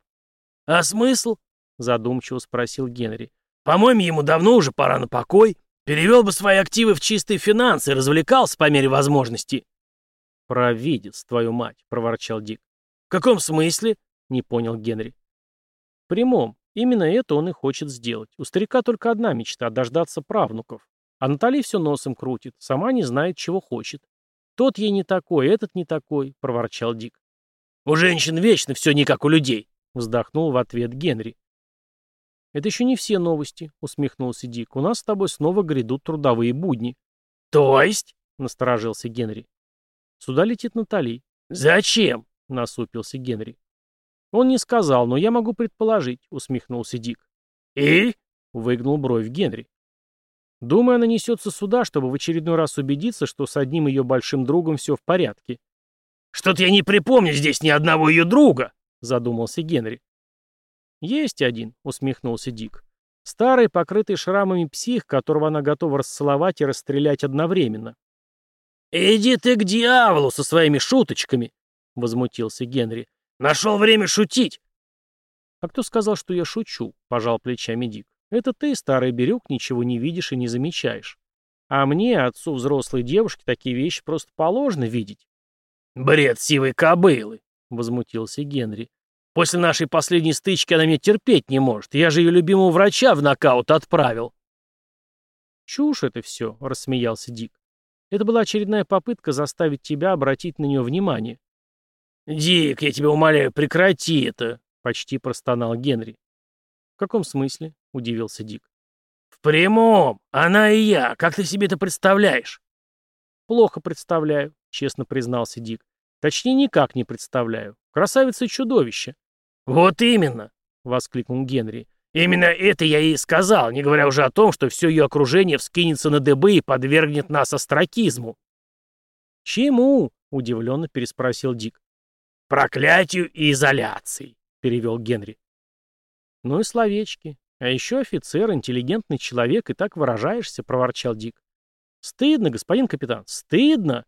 «А смысл?» — задумчиво спросил Генри. По-моему, ему давно уже пора на покой. Перевел бы свои активы в чистые финансы и развлекался по мере возможности. «Провидец, твою мать!» — проворчал Дик. «В каком смысле?» — не понял Генри. «В прямом. Именно это он и хочет сделать. У старика только одна мечта — дождаться правнуков. А Натали все носом крутит, сама не знает, чего хочет. Тот ей не такой, этот не такой», — проворчал Дик. «У женщин вечно все не как у людей», — вздохнул в ответ Генри. «Это еще не все новости», — усмехнулся Дик. «У нас с тобой снова грядут трудовые будни». «То есть?» — насторожился Генри. «Сюда летит Натали». «Зачем?» — насупился Генри. «Он не сказал, но я могу предположить», — усмехнулся Дик. «И?» — выгнул бровь Генри. «Думаю, она несется сюда, чтобы в очередной раз убедиться, что с одним ее большим другом все в порядке». «Что-то я не припомню здесь ни одного ее друга», — задумался Генри. «Есть один», — усмехнулся Дик. «Старый, покрытый шрамами псих, которого она готова расцеловать и расстрелять одновременно». «Иди ты к дьяволу со своими шуточками!» — возмутился Генри. «Нашел время шутить!» «А кто сказал, что я шучу?» — пожал плечами Дик. «Это ты, старый берег, ничего не видишь и не замечаешь. А мне, отцу взрослой девушки, такие вещи просто положено видеть». «Бред сивой кобылы!» — возмутился Генри. После нашей последней стычки она меня терпеть не может. Я же ее любимого врача в нокаут отправил. Чушь это все, рассмеялся Дик. Это была очередная попытка заставить тебя обратить на нее внимание. Дик, я тебя умоляю, прекрати это, почти простонал Генри. В каком смысле? Удивился Дик. В прямом. Она и я. Как ты себе это представляешь? Плохо представляю, честно признался Дик. Точнее, никак не представляю. Красавица и чудовище. «Вот именно!» — воскликнул Генри. «Именно это я ей сказал, не говоря уже о том, что все ее окружение вскинется на дыбы и подвергнет нас остракизму». «Чему?» — удивленно переспросил Дик. «Проклятию и изоляции», — перевел Генри. «Ну и словечки. А еще офицер, интеллигентный человек, и так выражаешься», — проворчал Дик. «Стыдно, господин капитан, стыдно!»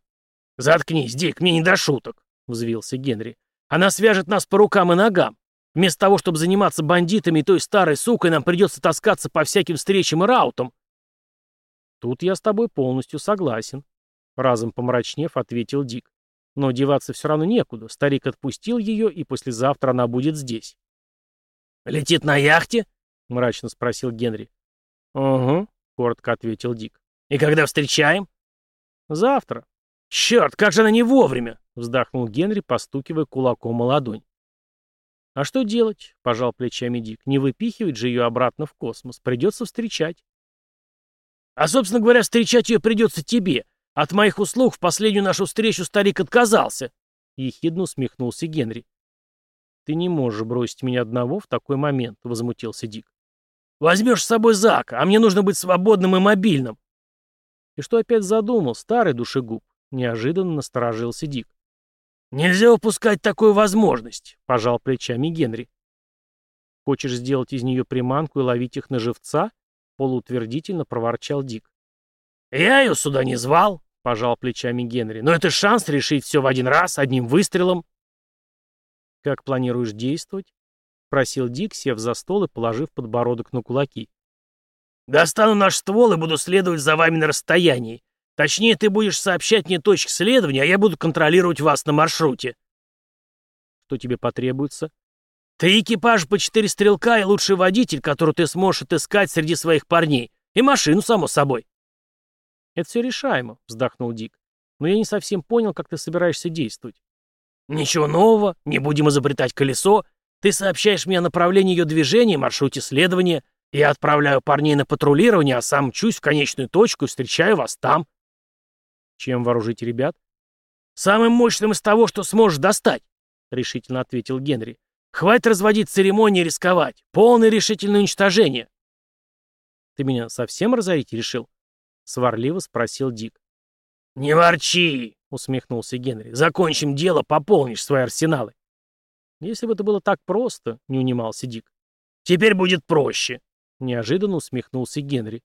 «Заткнись, Дик, мне не до шуток», — взвился Генри. «Она свяжет нас по рукам и ногам. Вместо того, чтобы заниматься бандитами и той старой сукой, нам придется таскаться по всяким встречам и раутам. Тут я с тобой полностью согласен. Разом помрачнев, ответил Дик. Но деваться все равно некуда. Старик отпустил ее, и послезавтра она будет здесь. «Летит на яхте?» — мрачно спросил Генри. «Угу», — коротко ответил Дик. «И когда встречаем?» «Завтра». «Черт, как же она не вовремя!» — вздохнул Генри, постукивая кулаком о ладонь. «А что делать?» — пожал плечами Дик. «Не выпихивать же ее обратно в космос. Придется встречать». «А, собственно говоря, встречать ее придется тебе. От моих услуг в последнюю нашу встречу старик отказался». Ехидно усмехнулся Генри. «Ты не можешь бросить меня одного в такой момент», — возмутился Дик. «Возьмешь с собой Зака, а мне нужно быть свободным и мобильным». «И что опять задумал, старый душегуб?» — неожиданно насторожился Дик. «Нельзя упускать такую возможность», — пожал плечами Генри. «Хочешь сделать из нее приманку и ловить их на живца?» — полуутвердительно проворчал Дик. «Я ее сюда не звал», — пожал плечами Генри. «Но это шанс решить все в один раз, одним выстрелом». «Как планируешь действовать?» — просил Дик, сев за стол и положив подбородок на кулаки. «Достану наш ствол и буду следовать за вами на расстоянии. Точнее, ты будешь сообщать мне точки следования, а я буду контролировать вас на маршруте. Что тебе потребуется? Ты экипаж по четыре стрелка и лучший водитель, которого ты сможешь отыскать среди своих парней. И машину, само собой. Это все решаемо, вздохнул Дик. Но я не совсем понял, как ты собираешься действовать. Ничего нового, не будем изобретать колесо. Ты сообщаешь мне о направлении ее движения, маршруте следования. Я отправляю парней на патрулирование, а сам мчусь в конечную точку и встречаю вас там. «Чем вооружить ребят?» «Самым мощным из того, что сможешь достать», — решительно ответил Генри. «Хватит разводить церемонии и рисковать. Полное решительное уничтожение». «Ты меня совсем разорить решил?» — сварливо спросил Дик. «Не ворчи!» — усмехнулся Генри. «Закончим дело, пополнишь свои арсеналы». «Если бы это было так просто», — не унимался Дик. «Теперь будет проще», — неожиданно усмехнулся Генри.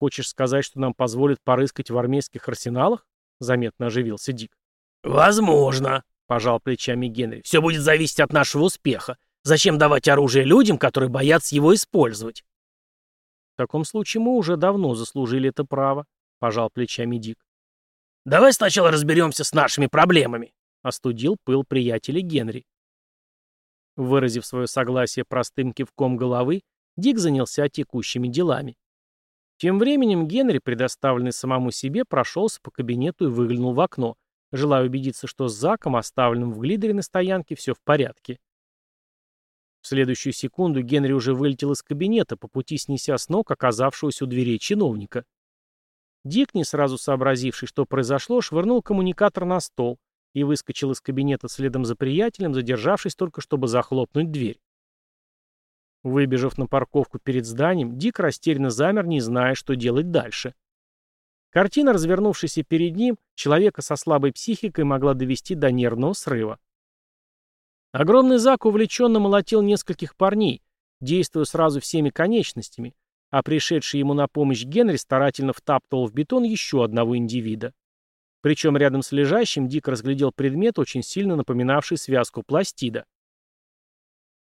«Хочешь сказать, что нам позволят порыскать в армейских арсеналах?» — заметно оживился Дик. «Возможно», — пожал плечами Генри. «Все будет зависеть от нашего успеха. Зачем давать оружие людям, которые боятся его использовать?» «В таком случае мы уже давно заслужили это право», — пожал плечами Дик. «Давай сначала разберемся с нашими проблемами», — остудил пыл приятеля Генри. Выразив свое согласие простым кивком головы, Дик занялся текущими делами. Тем временем Генри, предоставленный самому себе, прошелся по кабинету и выглянул в окно, желая убедиться, что с Заком, оставленным в глидере на стоянке, все в порядке. В следующую секунду Генри уже вылетел из кабинета, по пути снеся с ног оказавшегося у дверей чиновника. Дик, не сразу сообразивший, что произошло, швырнул коммуникатор на стол и выскочил из кабинета следом за приятелем, задержавшись только, чтобы захлопнуть дверь. Выбежав на парковку перед зданием, Дик растерянно замер, не зная, что делать дальше. Картина, развернувшаяся перед ним, человека со слабой психикой могла довести до нервного срыва. Огромный Зак увлеченно молотил нескольких парней, действуя сразу всеми конечностями, а пришедший ему на помощь Генри старательно втаптывал в бетон еще одного индивида. Причем рядом с лежащим Дик разглядел предмет, очень сильно напоминавший связку пластида.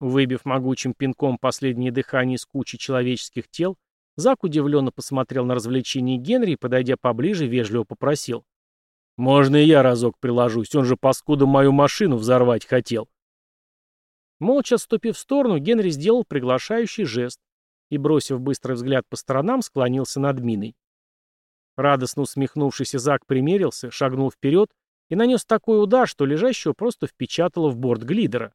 Выбив могучим пинком последнее дыхание из кучи человеческих тел, Зак удивленно посмотрел на развлечение Генри и, подойдя поближе, вежливо попросил. «Можно и я разок приложусь, он же паскуда мою машину взорвать хотел». Молча отступив в сторону, Генри сделал приглашающий жест и, бросив быстрый взгляд по сторонам, склонился над миной. Радостно усмехнувшийся Зак примерился, шагнул вперед и нанес такой удар, что лежащего просто впечатало в борт глидера.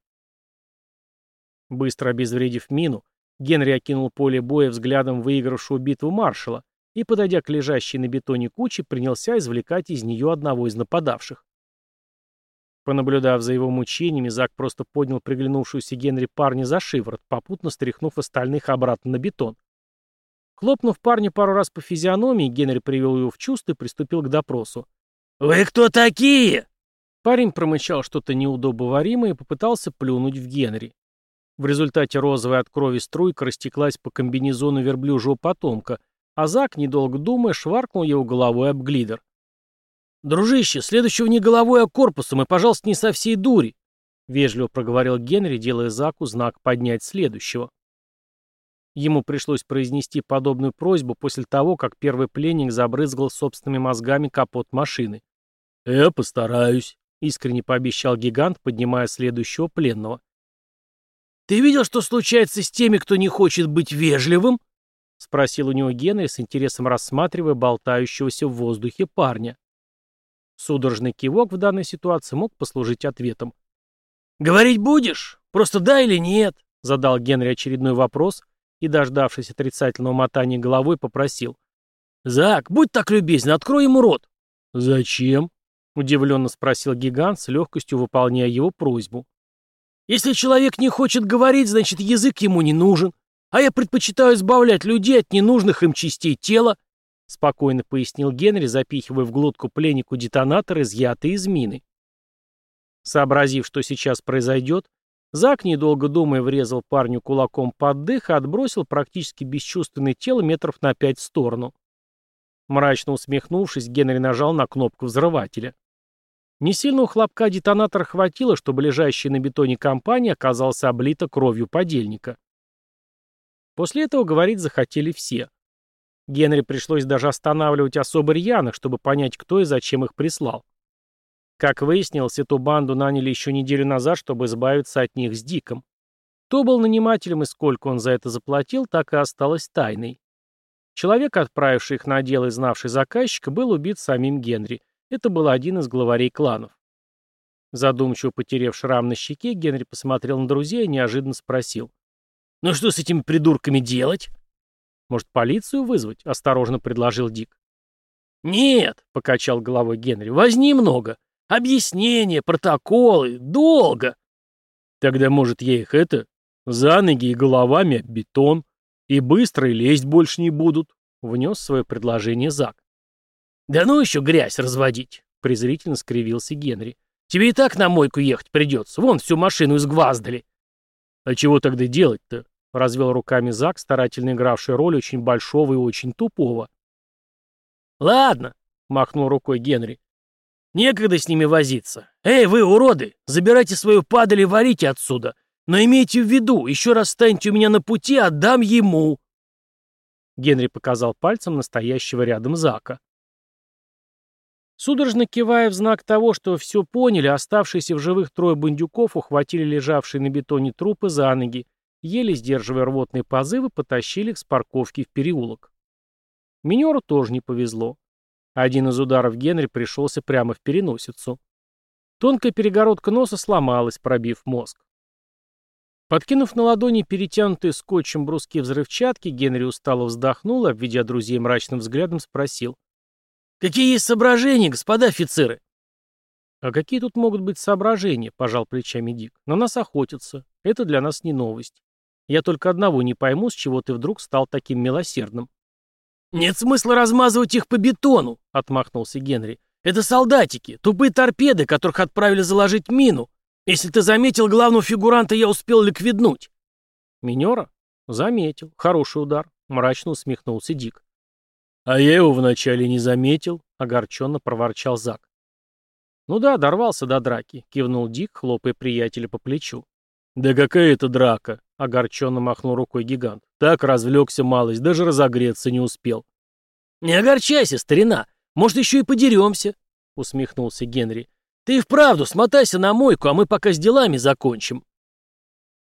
Быстро обезвредив мину, Генри окинул поле боя взглядом выигравшего битву маршала и, подойдя к лежащей на бетоне куче, принялся извлекать из нее одного из нападавших. Понаблюдав за его мучениями, Зак просто поднял приглянувшуюся Генри парня за шиворот, попутно стряхнув остальных обратно на бетон. Хлопнув парня пару раз по физиономии, Генри привел его в чувство и приступил к допросу. «Вы кто такие?» Парень промычал что-то неудобоваримое и попытался плюнуть в Генри. В результате розовая от крови струйка растеклась по комбинезону верблюжьего потомка, а Зак, недолго думая, шваркнул его головой об глидер. «Дружище, следующего не головой, а корпусом, и, пожалуйста, не со всей дури!» — вежливо проговорил Генри, делая Заку знак поднять следующего. Ему пришлось произнести подобную просьбу после того, как первый пленник забрызгал собственными мозгами капот машины. «Я постараюсь», — искренне пообещал гигант, поднимая следующего пленного. «Ты видел, что случается с теми, кто не хочет быть вежливым?» — спросил у него Генри с интересом рассматривая болтающегося в воздухе парня. Судорожный кивок в данной ситуации мог послужить ответом. «Говорить будешь? Просто да или нет?» — задал Генри очередной вопрос и, дождавшись отрицательного мотания головой, попросил. «Зак, будь так любезен, открой ему рот». «Зачем?» — удивленно спросил гигант, с легкостью выполняя его просьбу. «Если человек не хочет говорить, значит, язык ему не нужен. А я предпочитаю избавлять людей от ненужных им частей тела», — спокойно пояснил Генри, запихивая в глотку пленнику детонатор, изъятый из мины. Сообразив, что сейчас произойдет, Зак, недолго думая, врезал парню кулаком под дых и отбросил практически бесчувственное тело метров на пять в сторону. Мрачно усмехнувшись, Генри нажал на кнопку взрывателя. Несильного хлопка детонатора хватило, чтобы лежащая на бетоне компания оказалась облита кровью подельника. После этого говорить захотели все. Генри пришлось даже останавливать особо рьяных, чтобы понять, кто и зачем их прислал. Как выяснилось, эту банду наняли еще неделю назад, чтобы избавиться от них с Диком. Кто был нанимателем и сколько он за это заплатил, так и осталось тайной. Человек, отправивший их на дело и знавший заказчика, был убит самим Генри. Это был один из главарей кланов. Задумчиво потерев шрам на щеке, Генри посмотрел на друзей и неожиданно спросил. «Ну что с этими придурками делать?» «Может, полицию вызвать?» — осторожно предложил Дик. «Нет», — покачал головой Генри, — «возни много. Объяснения, протоколы, долго. Тогда, может, я их это, за ноги и головами бетон, и быстро и лезть больше не будут, внес свое предложение Зак. Да ну еще грязь разводить, презрительно скривился Генри. Тебе и так на мойку ехать придется, вон всю машину изгваздали. А чего тогда делать-то? Развел руками Зак, старательно игравший роль очень большого и очень тупого. «Ладно», — махнул рукой Генри. Некогда с ними возиться. Эй, вы, уроды, забирайте свою падаль и валите отсюда. Но имейте в виду, еще раз станьте у меня на пути, отдам ему. Генри показал пальцем настоящего рядом Зака. Судорожно кивая в знак того, что все поняли, оставшиеся в живых трое бандюков ухватили лежавшие на бетоне трупы за ноги, еле сдерживая рвотные позывы, потащили их с парковки в переулок. Минеру тоже не повезло. Один из ударов Генри пришелся прямо в переносицу. Тонкая перегородка носа сломалась, пробив мозг. Подкинув на ладони перетянутые скотчем бруски взрывчатки, Генри устало вздохнул обведя друзей мрачным взглядом, спросил. «Какие есть соображения, господа офицеры?» «А какие тут могут быть соображения?» — пожал плечами Дик. «На нас охотятся. Это для нас не новость. Я только одного не пойму, с чего ты вдруг стал таким милосердным». «Нет смысла размазывать их по бетону», — отмахнулся Генри. «Это солдатики, тупые торпеды, которых отправили заложить мину. Если ты заметил, главного фигуранта я успел ликвиднуть». «Минера?» «Заметил. Хороший удар», — мрачно усмехнулся Дик. «А я его вначале не заметил», — огорченно проворчал Зак. «Ну да, дорвался до драки», — кивнул Дик, хлопая приятеля по плечу. «Да какая это драка?» — огорченно махнул рукой гигант. «Так развлекся малость, даже разогреться не успел». «Не огорчайся, старина. Может, еще и подеремся», — усмехнулся Генри. «Ты и вправду смотайся на мойку, а мы пока с делами закончим».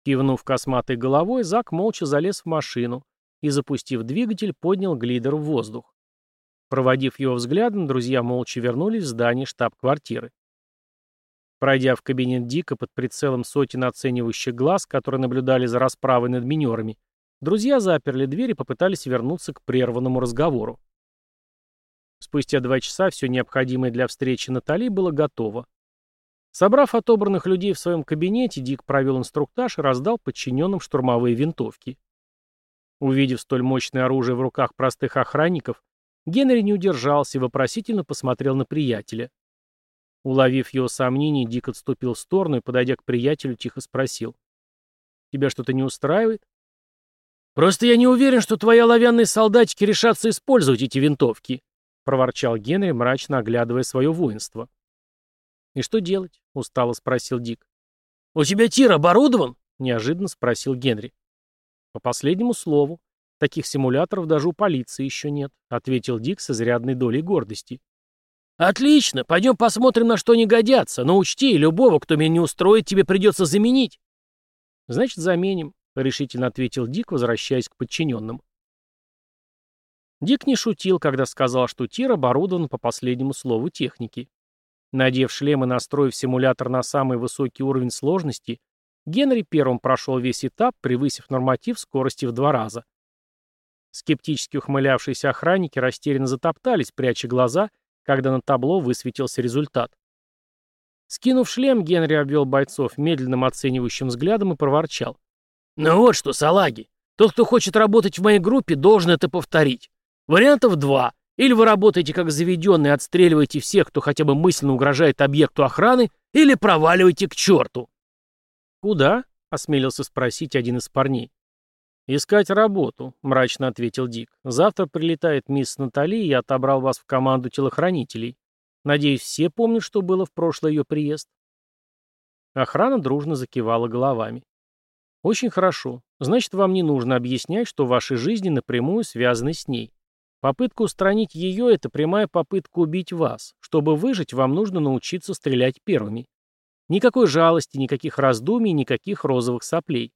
Кивнув косматой головой, Зак молча залез в машину и, запустив двигатель, поднял глидер в воздух. Проводив его взглядом, друзья молча вернулись в здание штаб-квартиры. Пройдя в кабинет Дика под прицелом сотен оценивающих глаз, которые наблюдали за расправой над минерами, друзья заперли дверь и попытались вернуться к прерванному разговору. Спустя два часа все необходимое для встречи Натали было готово. Собрав отобранных людей в своем кабинете, Дик провел инструктаж и раздал подчиненным штурмовые винтовки. Увидев столь мощное оружие в руках простых охранников, Генри не удержался и вопросительно посмотрел на приятеля. Уловив его сомнение, Дик отступил в сторону и, подойдя к приятелю, тихо спросил. «Тебя что-то не устраивает?» «Просто я не уверен, что твои оловянные солдатики решатся использовать эти винтовки», — проворчал Генри, мрачно оглядывая свое воинство. «И что делать?» — устало спросил Дик. «У тебя тир оборудован?» — неожиданно спросил Генри. «По последнему слову. Таких симуляторов даже у полиции еще нет», — ответил Дик с изрядной долей гордости. «Отлично, пойдем посмотрим, на что они годятся, но учти, любого, кто меня не устроит, тебе придется заменить». «Значит, заменим», — решительно ответил Дик, возвращаясь к подчиненным. Дик не шутил, когда сказал, что тир оборудован по последнему слову техники. Надев шлем и настроив симулятор на самый высокий уровень сложности, Генри первым прошел весь этап, превысив норматив скорости в два раза. Скептически ухмылявшиеся охранники растерянно затоптались, пряча глаза когда на табло высветился результат. Скинув шлем, Генри обвел бойцов медленным оценивающим взглядом и проворчал. «Ну вот что, салаги, тот, кто хочет работать в моей группе, должен это повторить. Вариантов два. Или вы работаете как заведенные, отстреливаете всех, кто хотя бы мысленно угрожает объекту охраны, или проваливаете к черту». «Куда?» — осмелился спросить один из парней. «Искать работу», — мрачно ответил Дик. «Завтра прилетает мисс Натали, и я отобрал вас в команду телохранителей. Надеюсь, все помнят, что было в прошлый ее приезд?» Охрана дружно закивала головами. «Очень хорошо. Значит, вам не нужно объяснять, что ваши жизни напрямую связаны с ней. Попытка устранить ее — это прямая попытка убить вас. Чтобы выжить, вам нужно научиться стрелять первыми. Никакой жалости, никаких раздумий, никаких розовых соплей.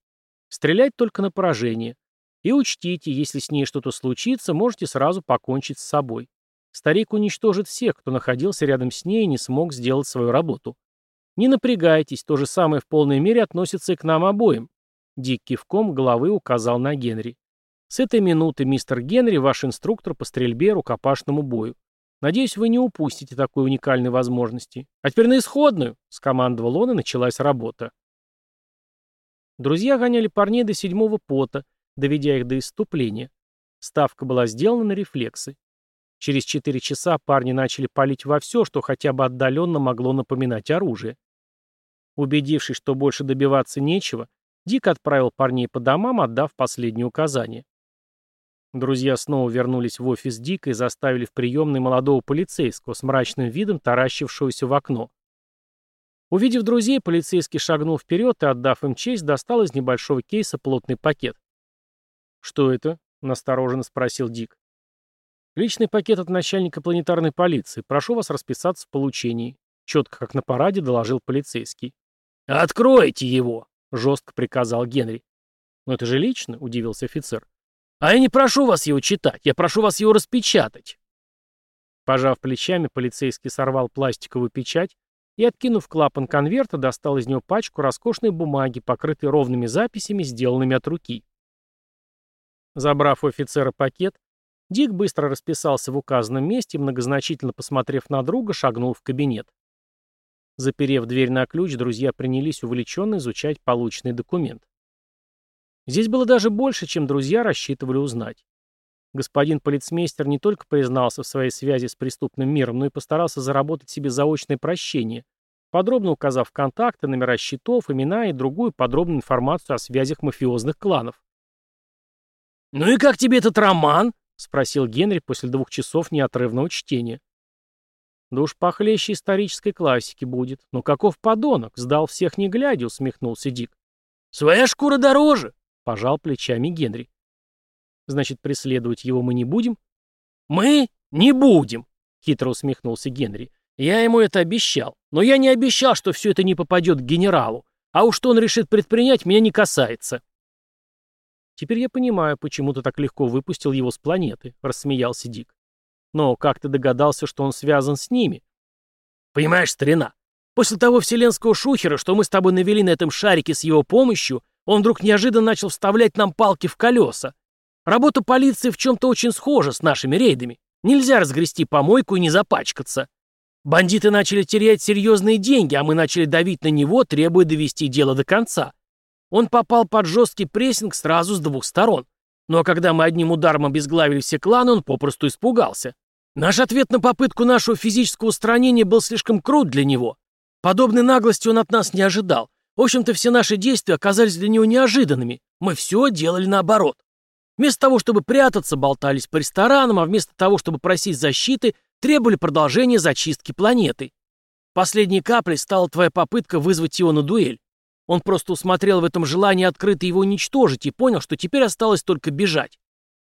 Стрелять только на поражение. И учтите, если с ней что-то случится, можете сразу покончить с собой. Старик уничтожит всех, кто находился рядом с ней и не смог сделать свою работу. Не напрягайтесь, то же самое в полной мере относится и к нам обоим. Дик кивком головы указал на Генри. С этой минуты, мистер Генри, ваш инструктор по стрельбе рукопашному бою. Надеюсь, вы не упустите такой уникальной возможности. А теперь на исходную, скомандовал он, и началась работа. Друзья гоняли парней до седьмого пота, доведя их до исступления. Ставка была сделана на рефлексы. Через четыре часа парни начали палить во все, что хотя бы отдаленно могло напоминать оружие. Убедившись, что больше добиваться нечего, Дик отправил парней по домам, отдав последние указания. Друзья снова вернулись в офис Дика и заставили в приемной молодого полицейского с мрачным видом, таращившегося в окно. Увидев друзей, полицейский шагнул вперед и, отдав им честь, достал из небольшого кейса плотный пакет. «Что это?» — настороженно спросил Дик. «Личный пакет от начальника планетарной полиции. Прошу вас расписаться в получении», — четко, как на параде, доложил полицейский. «Откройте его!» — жестко приказал Генри. «Но это же лично», — удивился офицер. «А я не прошу вас его читать, я прошу вас его распечатать». Пожав плечами, полицейский сорвал пластиковую печать, и, откинув клапан конверта, достал из него пачку роскошной бумаги, покрытой ровными записями, сделанными от руки. Забрав у офицера пакет, Дик быстро расписался в указанном месте и, многозначительно посмотрев на друга, шагнул в кабинет. Заперев дверь на ключ, друзья принялись увлеченно изучать полученный документ. Здесь было даже больше, чем друзья рассчитывали узнать. Господин полицмейстер не только признался в своей связи с преступным миром, но и постарался заработать себе заочное прощение, подробно указав контакты, номера счетов, имена и другую подробную информацию о связях мафиозных кланов. «Ну и как тебе этот роман?» — спросил Генри после двух часов неотрывного чтения. «Да уж похлеще исторической классики будет. Но каков подонок, сдал всех не глядя», — усмехнулся Дик. «Своя шкура дороже», — пожал плечами Генри. Значит, преследовать его мы не будем? Мы не будем, хитро усмехнулся Генри. Я ему это обещал. Но я не обещал, что все это не попадет к генералу. А уж что он решит предпринять, меня не касается. Теперь я понимаю, почему ты так легко выпустил его с планеты, рассмеялся Дик. Но как ты догадался, что он связан с ними? Понимаешь, старина, после того вселенского шухера, что мы с тобой навели на этом шарике с его помощью, он вдруг неожиданно начал вставлять нам палки в колеса. Работа полиции в чем-то очень схожа с нашими рейдами. Нельзя разгрести помойку и не запачкаться. Бандиты начали терять серьезные деньги, а мы начали давить на него, требуя довести дело до конца. Он попал под жесткий прессинг сразу с двух сторон. Но когда мы одним ударом обезглавили все кланы, он попросту испугался. Наш ответ на попытку нашего физического устранения был слишком крут для него. Подобной наглости он от нас не ожидал. В общем-то, все наши действия оказались для него неожиданными. Мы все делали наоборот. Вместо того, чтобы прятаться, болтались по ресторанам, а вместо того, чтобы просить защиты, требовали продолжения зачистки планеты. Последней каплей стала твоя попытка вызвать его на дуэль. Он просто усмотрел в этом желание открыто его уничтожить и понял, что теперь осталось только бежать.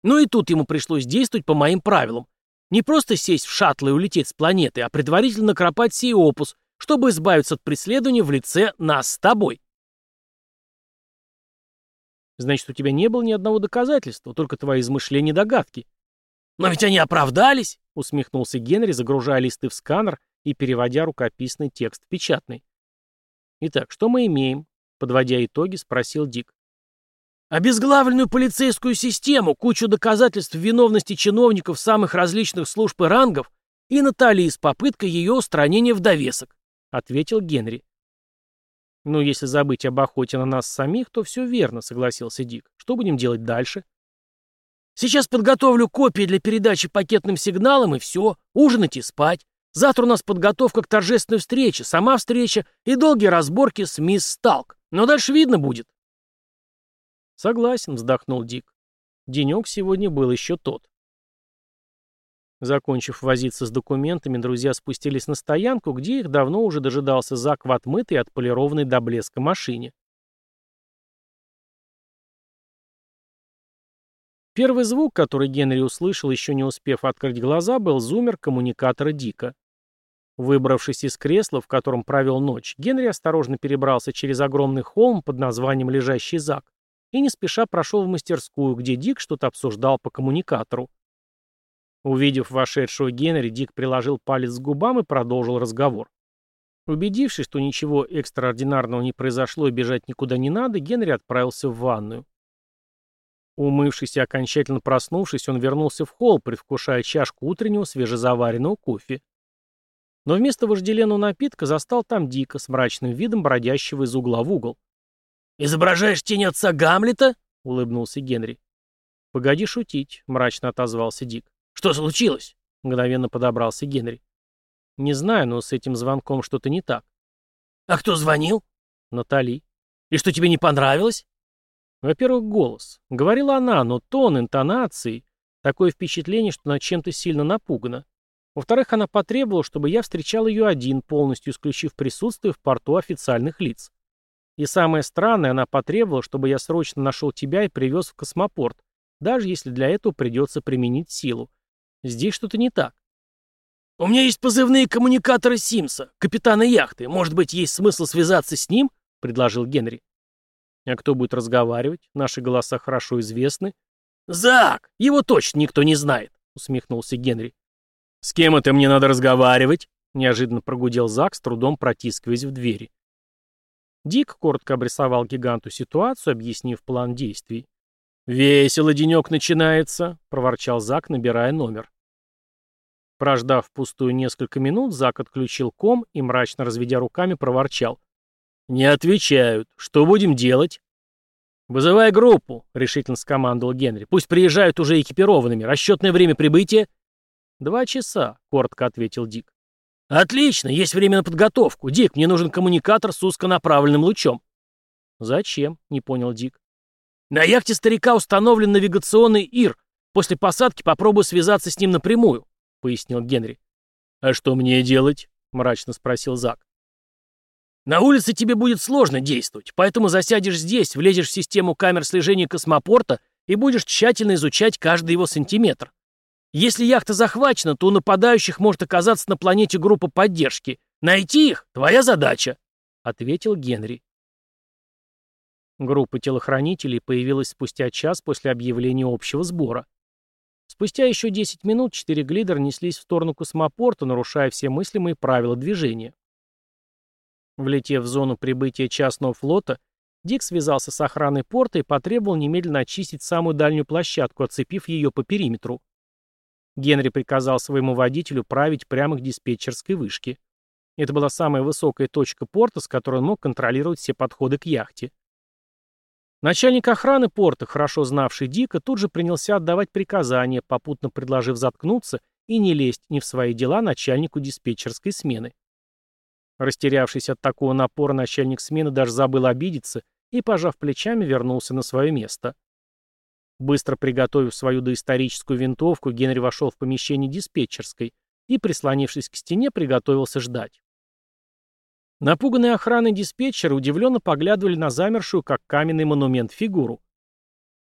Ну и тут ему пришлось действовать по моим правилам. Не просто сесть в шаттл и улететь с планеты, а предварительно кропать сей опус, чтобы избавиться от преследования в лице нас с тобой. Значит, у тебя не было ни одного доказательства, только твои измышления и догадки. Но ведь они оправдались, усмехнулся Генри, загружая листы в сканер и переводя рукописный текст в печатный. Итак, что мы имеем? Подводя итоги, спросил Дик. Обезглавленную полицейскую систему, кучу доказательств виновности чиновников самых различных служб и рангов и Натали с попыткой ее устранения в довесок, ответил Генри. «Ну, если забыть об охоте на нас самих, то все верно», — согласился Дик. «Что будем делать дальше?» «Сейчас подготовлю копии для передачи пакетным сигналом, и все. Ужинать и спать. Завтра у нас подготовка к торжественной встрече, сама встреча и долгие разборки с мисс Сталк. Но дальше видно будет». «Согласен», — вздохнул Дик. «Денек сегодня был еще тот». Закончив возиться с документами, друзья спустились на стоянку, где их давно уже дожидался Зак в отмытой и отполированной до блеска машине. Первый звук, который Генри услышал, еще не успев открыть глаза, был зумер коммуникатора Дика. Выбравшись из кресла, в котором провел ночь, Генри осторожно перебрался через огромный холм под названием «Лежащий Зак» и не спеша прошел в мастерскую, где Дик что-то обсуждал по коммуникатору. Увидев вошедшего Генри, Дик приложил палец к губам и продолжил разговор. Убедившись, что ничего экстраординарного не произошло и бежать никуда не надо, Генри отправился в ванную. Умывшись и окончательно проснувшись, он вернулся в холл, предвкушая чашку утреннего свежезаваренного кофе. Но вместо вожделенного напитка застал там Дика с мрачным видом бродящего из угла в угол. «Изображаешь тень отца Гамлета?» — улыбнулся Генри. «Погоди шутить», — мрачно отозвался Дик. «Что случилось?» — мгновенно подобрался Генри. «Не знаю, но с этим звонком что-то не так». «А кто звонил?» «Натали». «И что тебе не понравилось?» «Во-первых, голос. Говорила она, но тон, интонации. Такое впечатление, что она чем-то сильно напугана. Во-вторых, она потребовала, чтобы я встречал ее один, полностью исключив присутствие в порту официальных лиц. И самое странное, она потребовала, чтобы я срочно нашел тебя и привез в космопорт, даже если для этого придется применить силу. Здесь что-то не так. «У меня есть позывные коммуникаторы Симса, капитана яхты. Может быть, есть смысл связаться с ним?» — предложил Генри. «А кто будет разговаривать? Наши голоса хорошо известны». «Зак! Его точно никто не знает!» — усмехнулся Генри. «С кем это мне надо разговаривать?» — неожиданно прогудел Зак, с трудом протискиваясь в двери. Дик коротко обрисовал гиганту ситуацию, объяснив план действий. «Весело денек начинается», — проворчал Зак, набирая номер. Прождав впустую несколько минут, Зак отключил ком и, мрачно разведя руками, проворчал. «Не отвечают. Что будем делать?» «Вызывай группу», — решительно скомандовал Генри. «Пусть приезжают уже экипированными. Расчетное время прибытия?» «Два часа», — коротко ответил Дик. «Отлично, есть время на подготовку. Дик, мне нужен коммуникатор с узконаправленным лучом». «Зачем?» — не понял Дик. На яхте старика установлен навигационный ИР. После посадки попробую связаться с ним напрямую», — пояснил Генри. «А что мне делать?» — мрачно спросил Зак. «На улице тебе будет сложно действовать, поэтому засядешь здесь, влезешь в систему камер слежения космопорта и будешь тщательно изучать каждый его сантиметр. Если яхта захвачена, то у нападающих может оказаться на планете группа поддержки. Найти их — твоя задача», — ответил Генри. Группа телохранителей появилась спустя час после объявления общего сбора. Спустя еще 10 минут четыре глидера неслись в сторону космопорта, нарушая все мыслимые правила движения. Влетев в зону прибытия частного флота, Дик связался с охраной порта и потребовал немедленно очистить самую дальнюю площадку, оцепив ее по периметру. Генри приказал своему водителю править прямо к диспетчерской вышке. Это была самая высокая точка порта, с которой он мог контролировать все подходы к яхте. Начальник охраны порта, хорошо знавший Дика, тут же принялся отдавать приказания, попутно предложив заткнуться и не лезть ни в свои дела начальнику диспетчерской смены. Растерявшись от такого напора, начальник смены даже забыл обидеться и, пожав плечами, вернулся на свое место. Быстро приготовив свою доисторическую винтовку, Генри вошел в помещение диспетчерской и, прислонившись к стене, приготовился ждать. Напуганные охраны диспетчеры удивленно поглядывали на замершую, как каменный монумент, фигуру.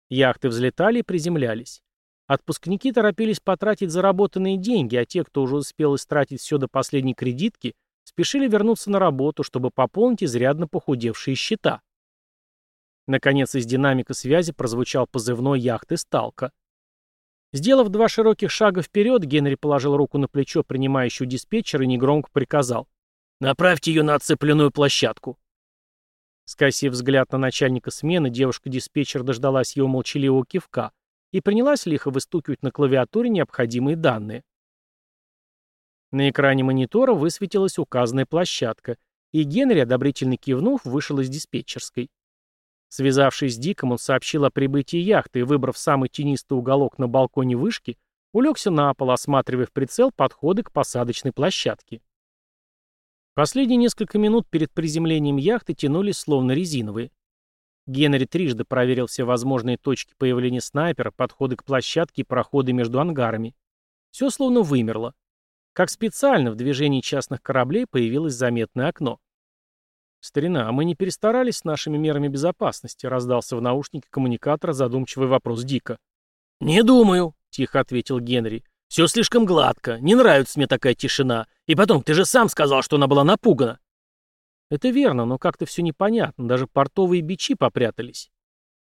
Яхты взлетали и приземлялись. Отпускники торопились потратить заработанные деньги, а те, кто уже успел истратить все до последней кредитки, спешили вернуться на работу, чтобы пополнить изрядно похудевшие счета. Наконец из динамика связи прозвучал позывной яхты «Сталка». Сделав два широких шага вперед, Генри положил руку на плечо принимающего диспетчера и негромко приказал. «Направьте ее на оцепленную площадку». Скосив взгляд на начальника смены, девушка-диспетчер дождалась его молчаливого кивка и принялась лихо выстукивать на клавиатуре необходимые данные. На экране монитора высветилась указанная площадка, и Генри, одобрительно кивнув, вышел из диспетчерской. Связавшись с Диком, он сообщил о прибытии яхты и, выбрав самый тенистый уголок на балконе вышки, улегся на пол, осматривая в прицел подходы к посадочной площадке. Последние несколько минут перед приземлением яхты тянулись словно резиновые. Генри трижды проверил все возможные точки появления снайпера, подходы к площадке и проходы между ангарами. Все словно вымерло. Как специально в движении частных кораблей появилось заметное окно. «Старина, а мы не перестарались с нашими мерами безопасности?» — раздался в наушнике коммуникатора задумчивый вопрос Дика. «Не думаю», — тихо ответил Генри. «Все слишком гладко. Не нравится мне такая тишина. И потом, ты же сам сказал, что она была напугана». «Это верно, но как-то все непонятно. Даже портовые бичи попрятались».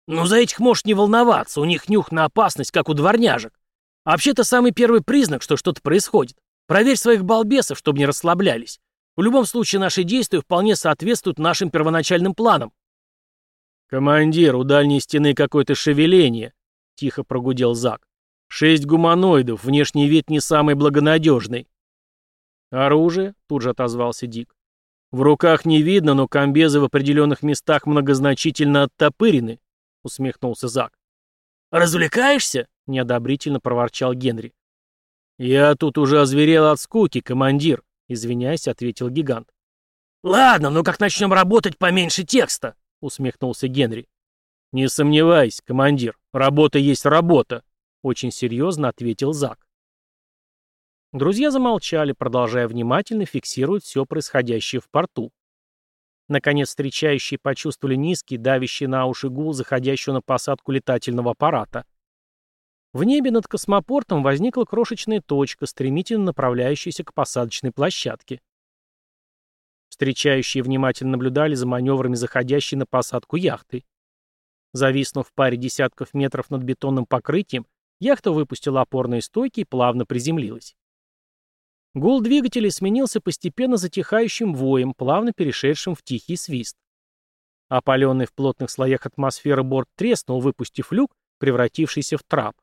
«Ну, за этих можешь не волноваться. У них нюх на опасность, как у дворняжек. А вообще-то самый первый признак, что что-то происходит. Проверь своих балбесов, чтобы не расслаблялись. В любом случае, наши действия вполне соответствуют нашим первоначальным планам. «Командир, у дальней стены какое-то шевеление», — тихо прогудел Зак. «Шесть гуманоидов, внешний вид не самый благонадежный». «Оружие?» — тут же отозвался Дик. «В руках не видно, но комбезы в определенных местах многозначительно оттопырены», — усмехнулся Зак. «Развлекаешься?» — неодобрительно проворчал Генри. «Я тут уже озверел от скуки, командир», Извиняясь, ответил гигант. «Ладно, но как начнем работать поменьше текста», — усмехнулся Генри. «Не сомневайся, командир, работа есть работа», — очень серьезно ответил Зак. Друзья замолчали, продолжая внимательно фиксировать все происходящее в порту. Наконец встречающие почувствовали низкий, давящий на уши гул заходящего на посадку летательного аппарата. В небе над космопортом возникла крошечная точка, стремительно направляющаяся к посадочной площадке. Встречающие внимательно наблюдали за маневрами заходящей на посадку яхты. Зависнув в паре десятков метров над бетонным покрытием, яхта выпустила опорные стойки и плавно приземлилась. Гул двигателей сменился постепенно затихающим воем, плавно перешедшим в тихий свист. Опаленный в плотных слоях атмосферы борт треснул, выпустив люк, превратившийся в трап.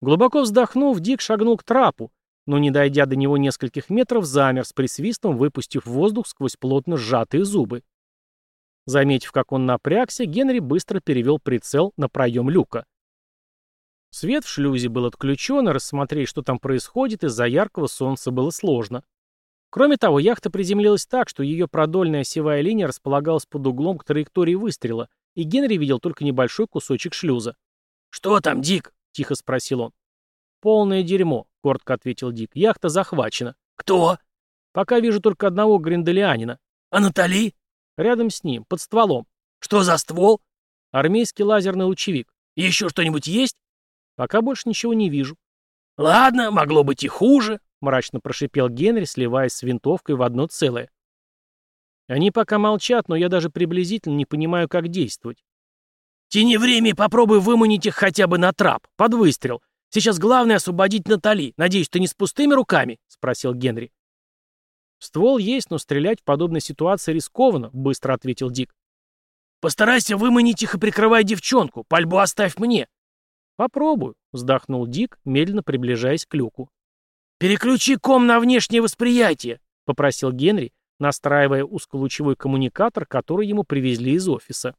Глубоко вздохнув, Дик шагнул к трапу, но, не дойдя до него нескольких метров, замер с присвистом, выпустив воздух сквозь плотно сжатые зубы. Заметив, как он напрягся, Генри быстро перевел прицел на проем люка. Свет в шлюзе был отключен, и рассмотреть, что там происходит, из-за яркого солнца было сложно. Кроме того, яхта приземлилась так, что ее продольная осевая линия располагалась под углом к траектории выстрела, и Генри видел только небольшой кусочек шлюза. «Что там, Дик?» — тихо спросил он. «Полное дерьмо», — коротко ответил Дик. «Яхта захвачена». «Кто?» «Пока вижу только одного гринделианина». «А Натали?» «Рядом с ним, под стволом». «Что за ствол?» «Армейский лазерный лучевик». «Еще что-нибудь есть?» «Пока больше ничего не вижу». «Ладно, могло быть и хуже», — мрачно прошипел Генри, сливаясь с винтовкой в одно целое. «Они пока молчат, но я даже приблизительно не понимаю, как действовать. Тяни время и попробуй выманить их хотя бы на трап, под выстрел. Сейчас главное освободить Натали. Надеюсь, ты не с пустыми руками?» — спросил Генри. «Ствол есть, но стрелять в подобной ситуации рискованно», — быстро ответил Дик. «Постарайся выманить их и прикрывай девчонку. Пальбу оставь мне». «Попробую», — вздохнул Дик, медленно приближаясь к люку. «Переключи ком на внешнее восприятие», — попросил Генри, настраивая узколучевой коммуникатор, который ему привезли из офиса.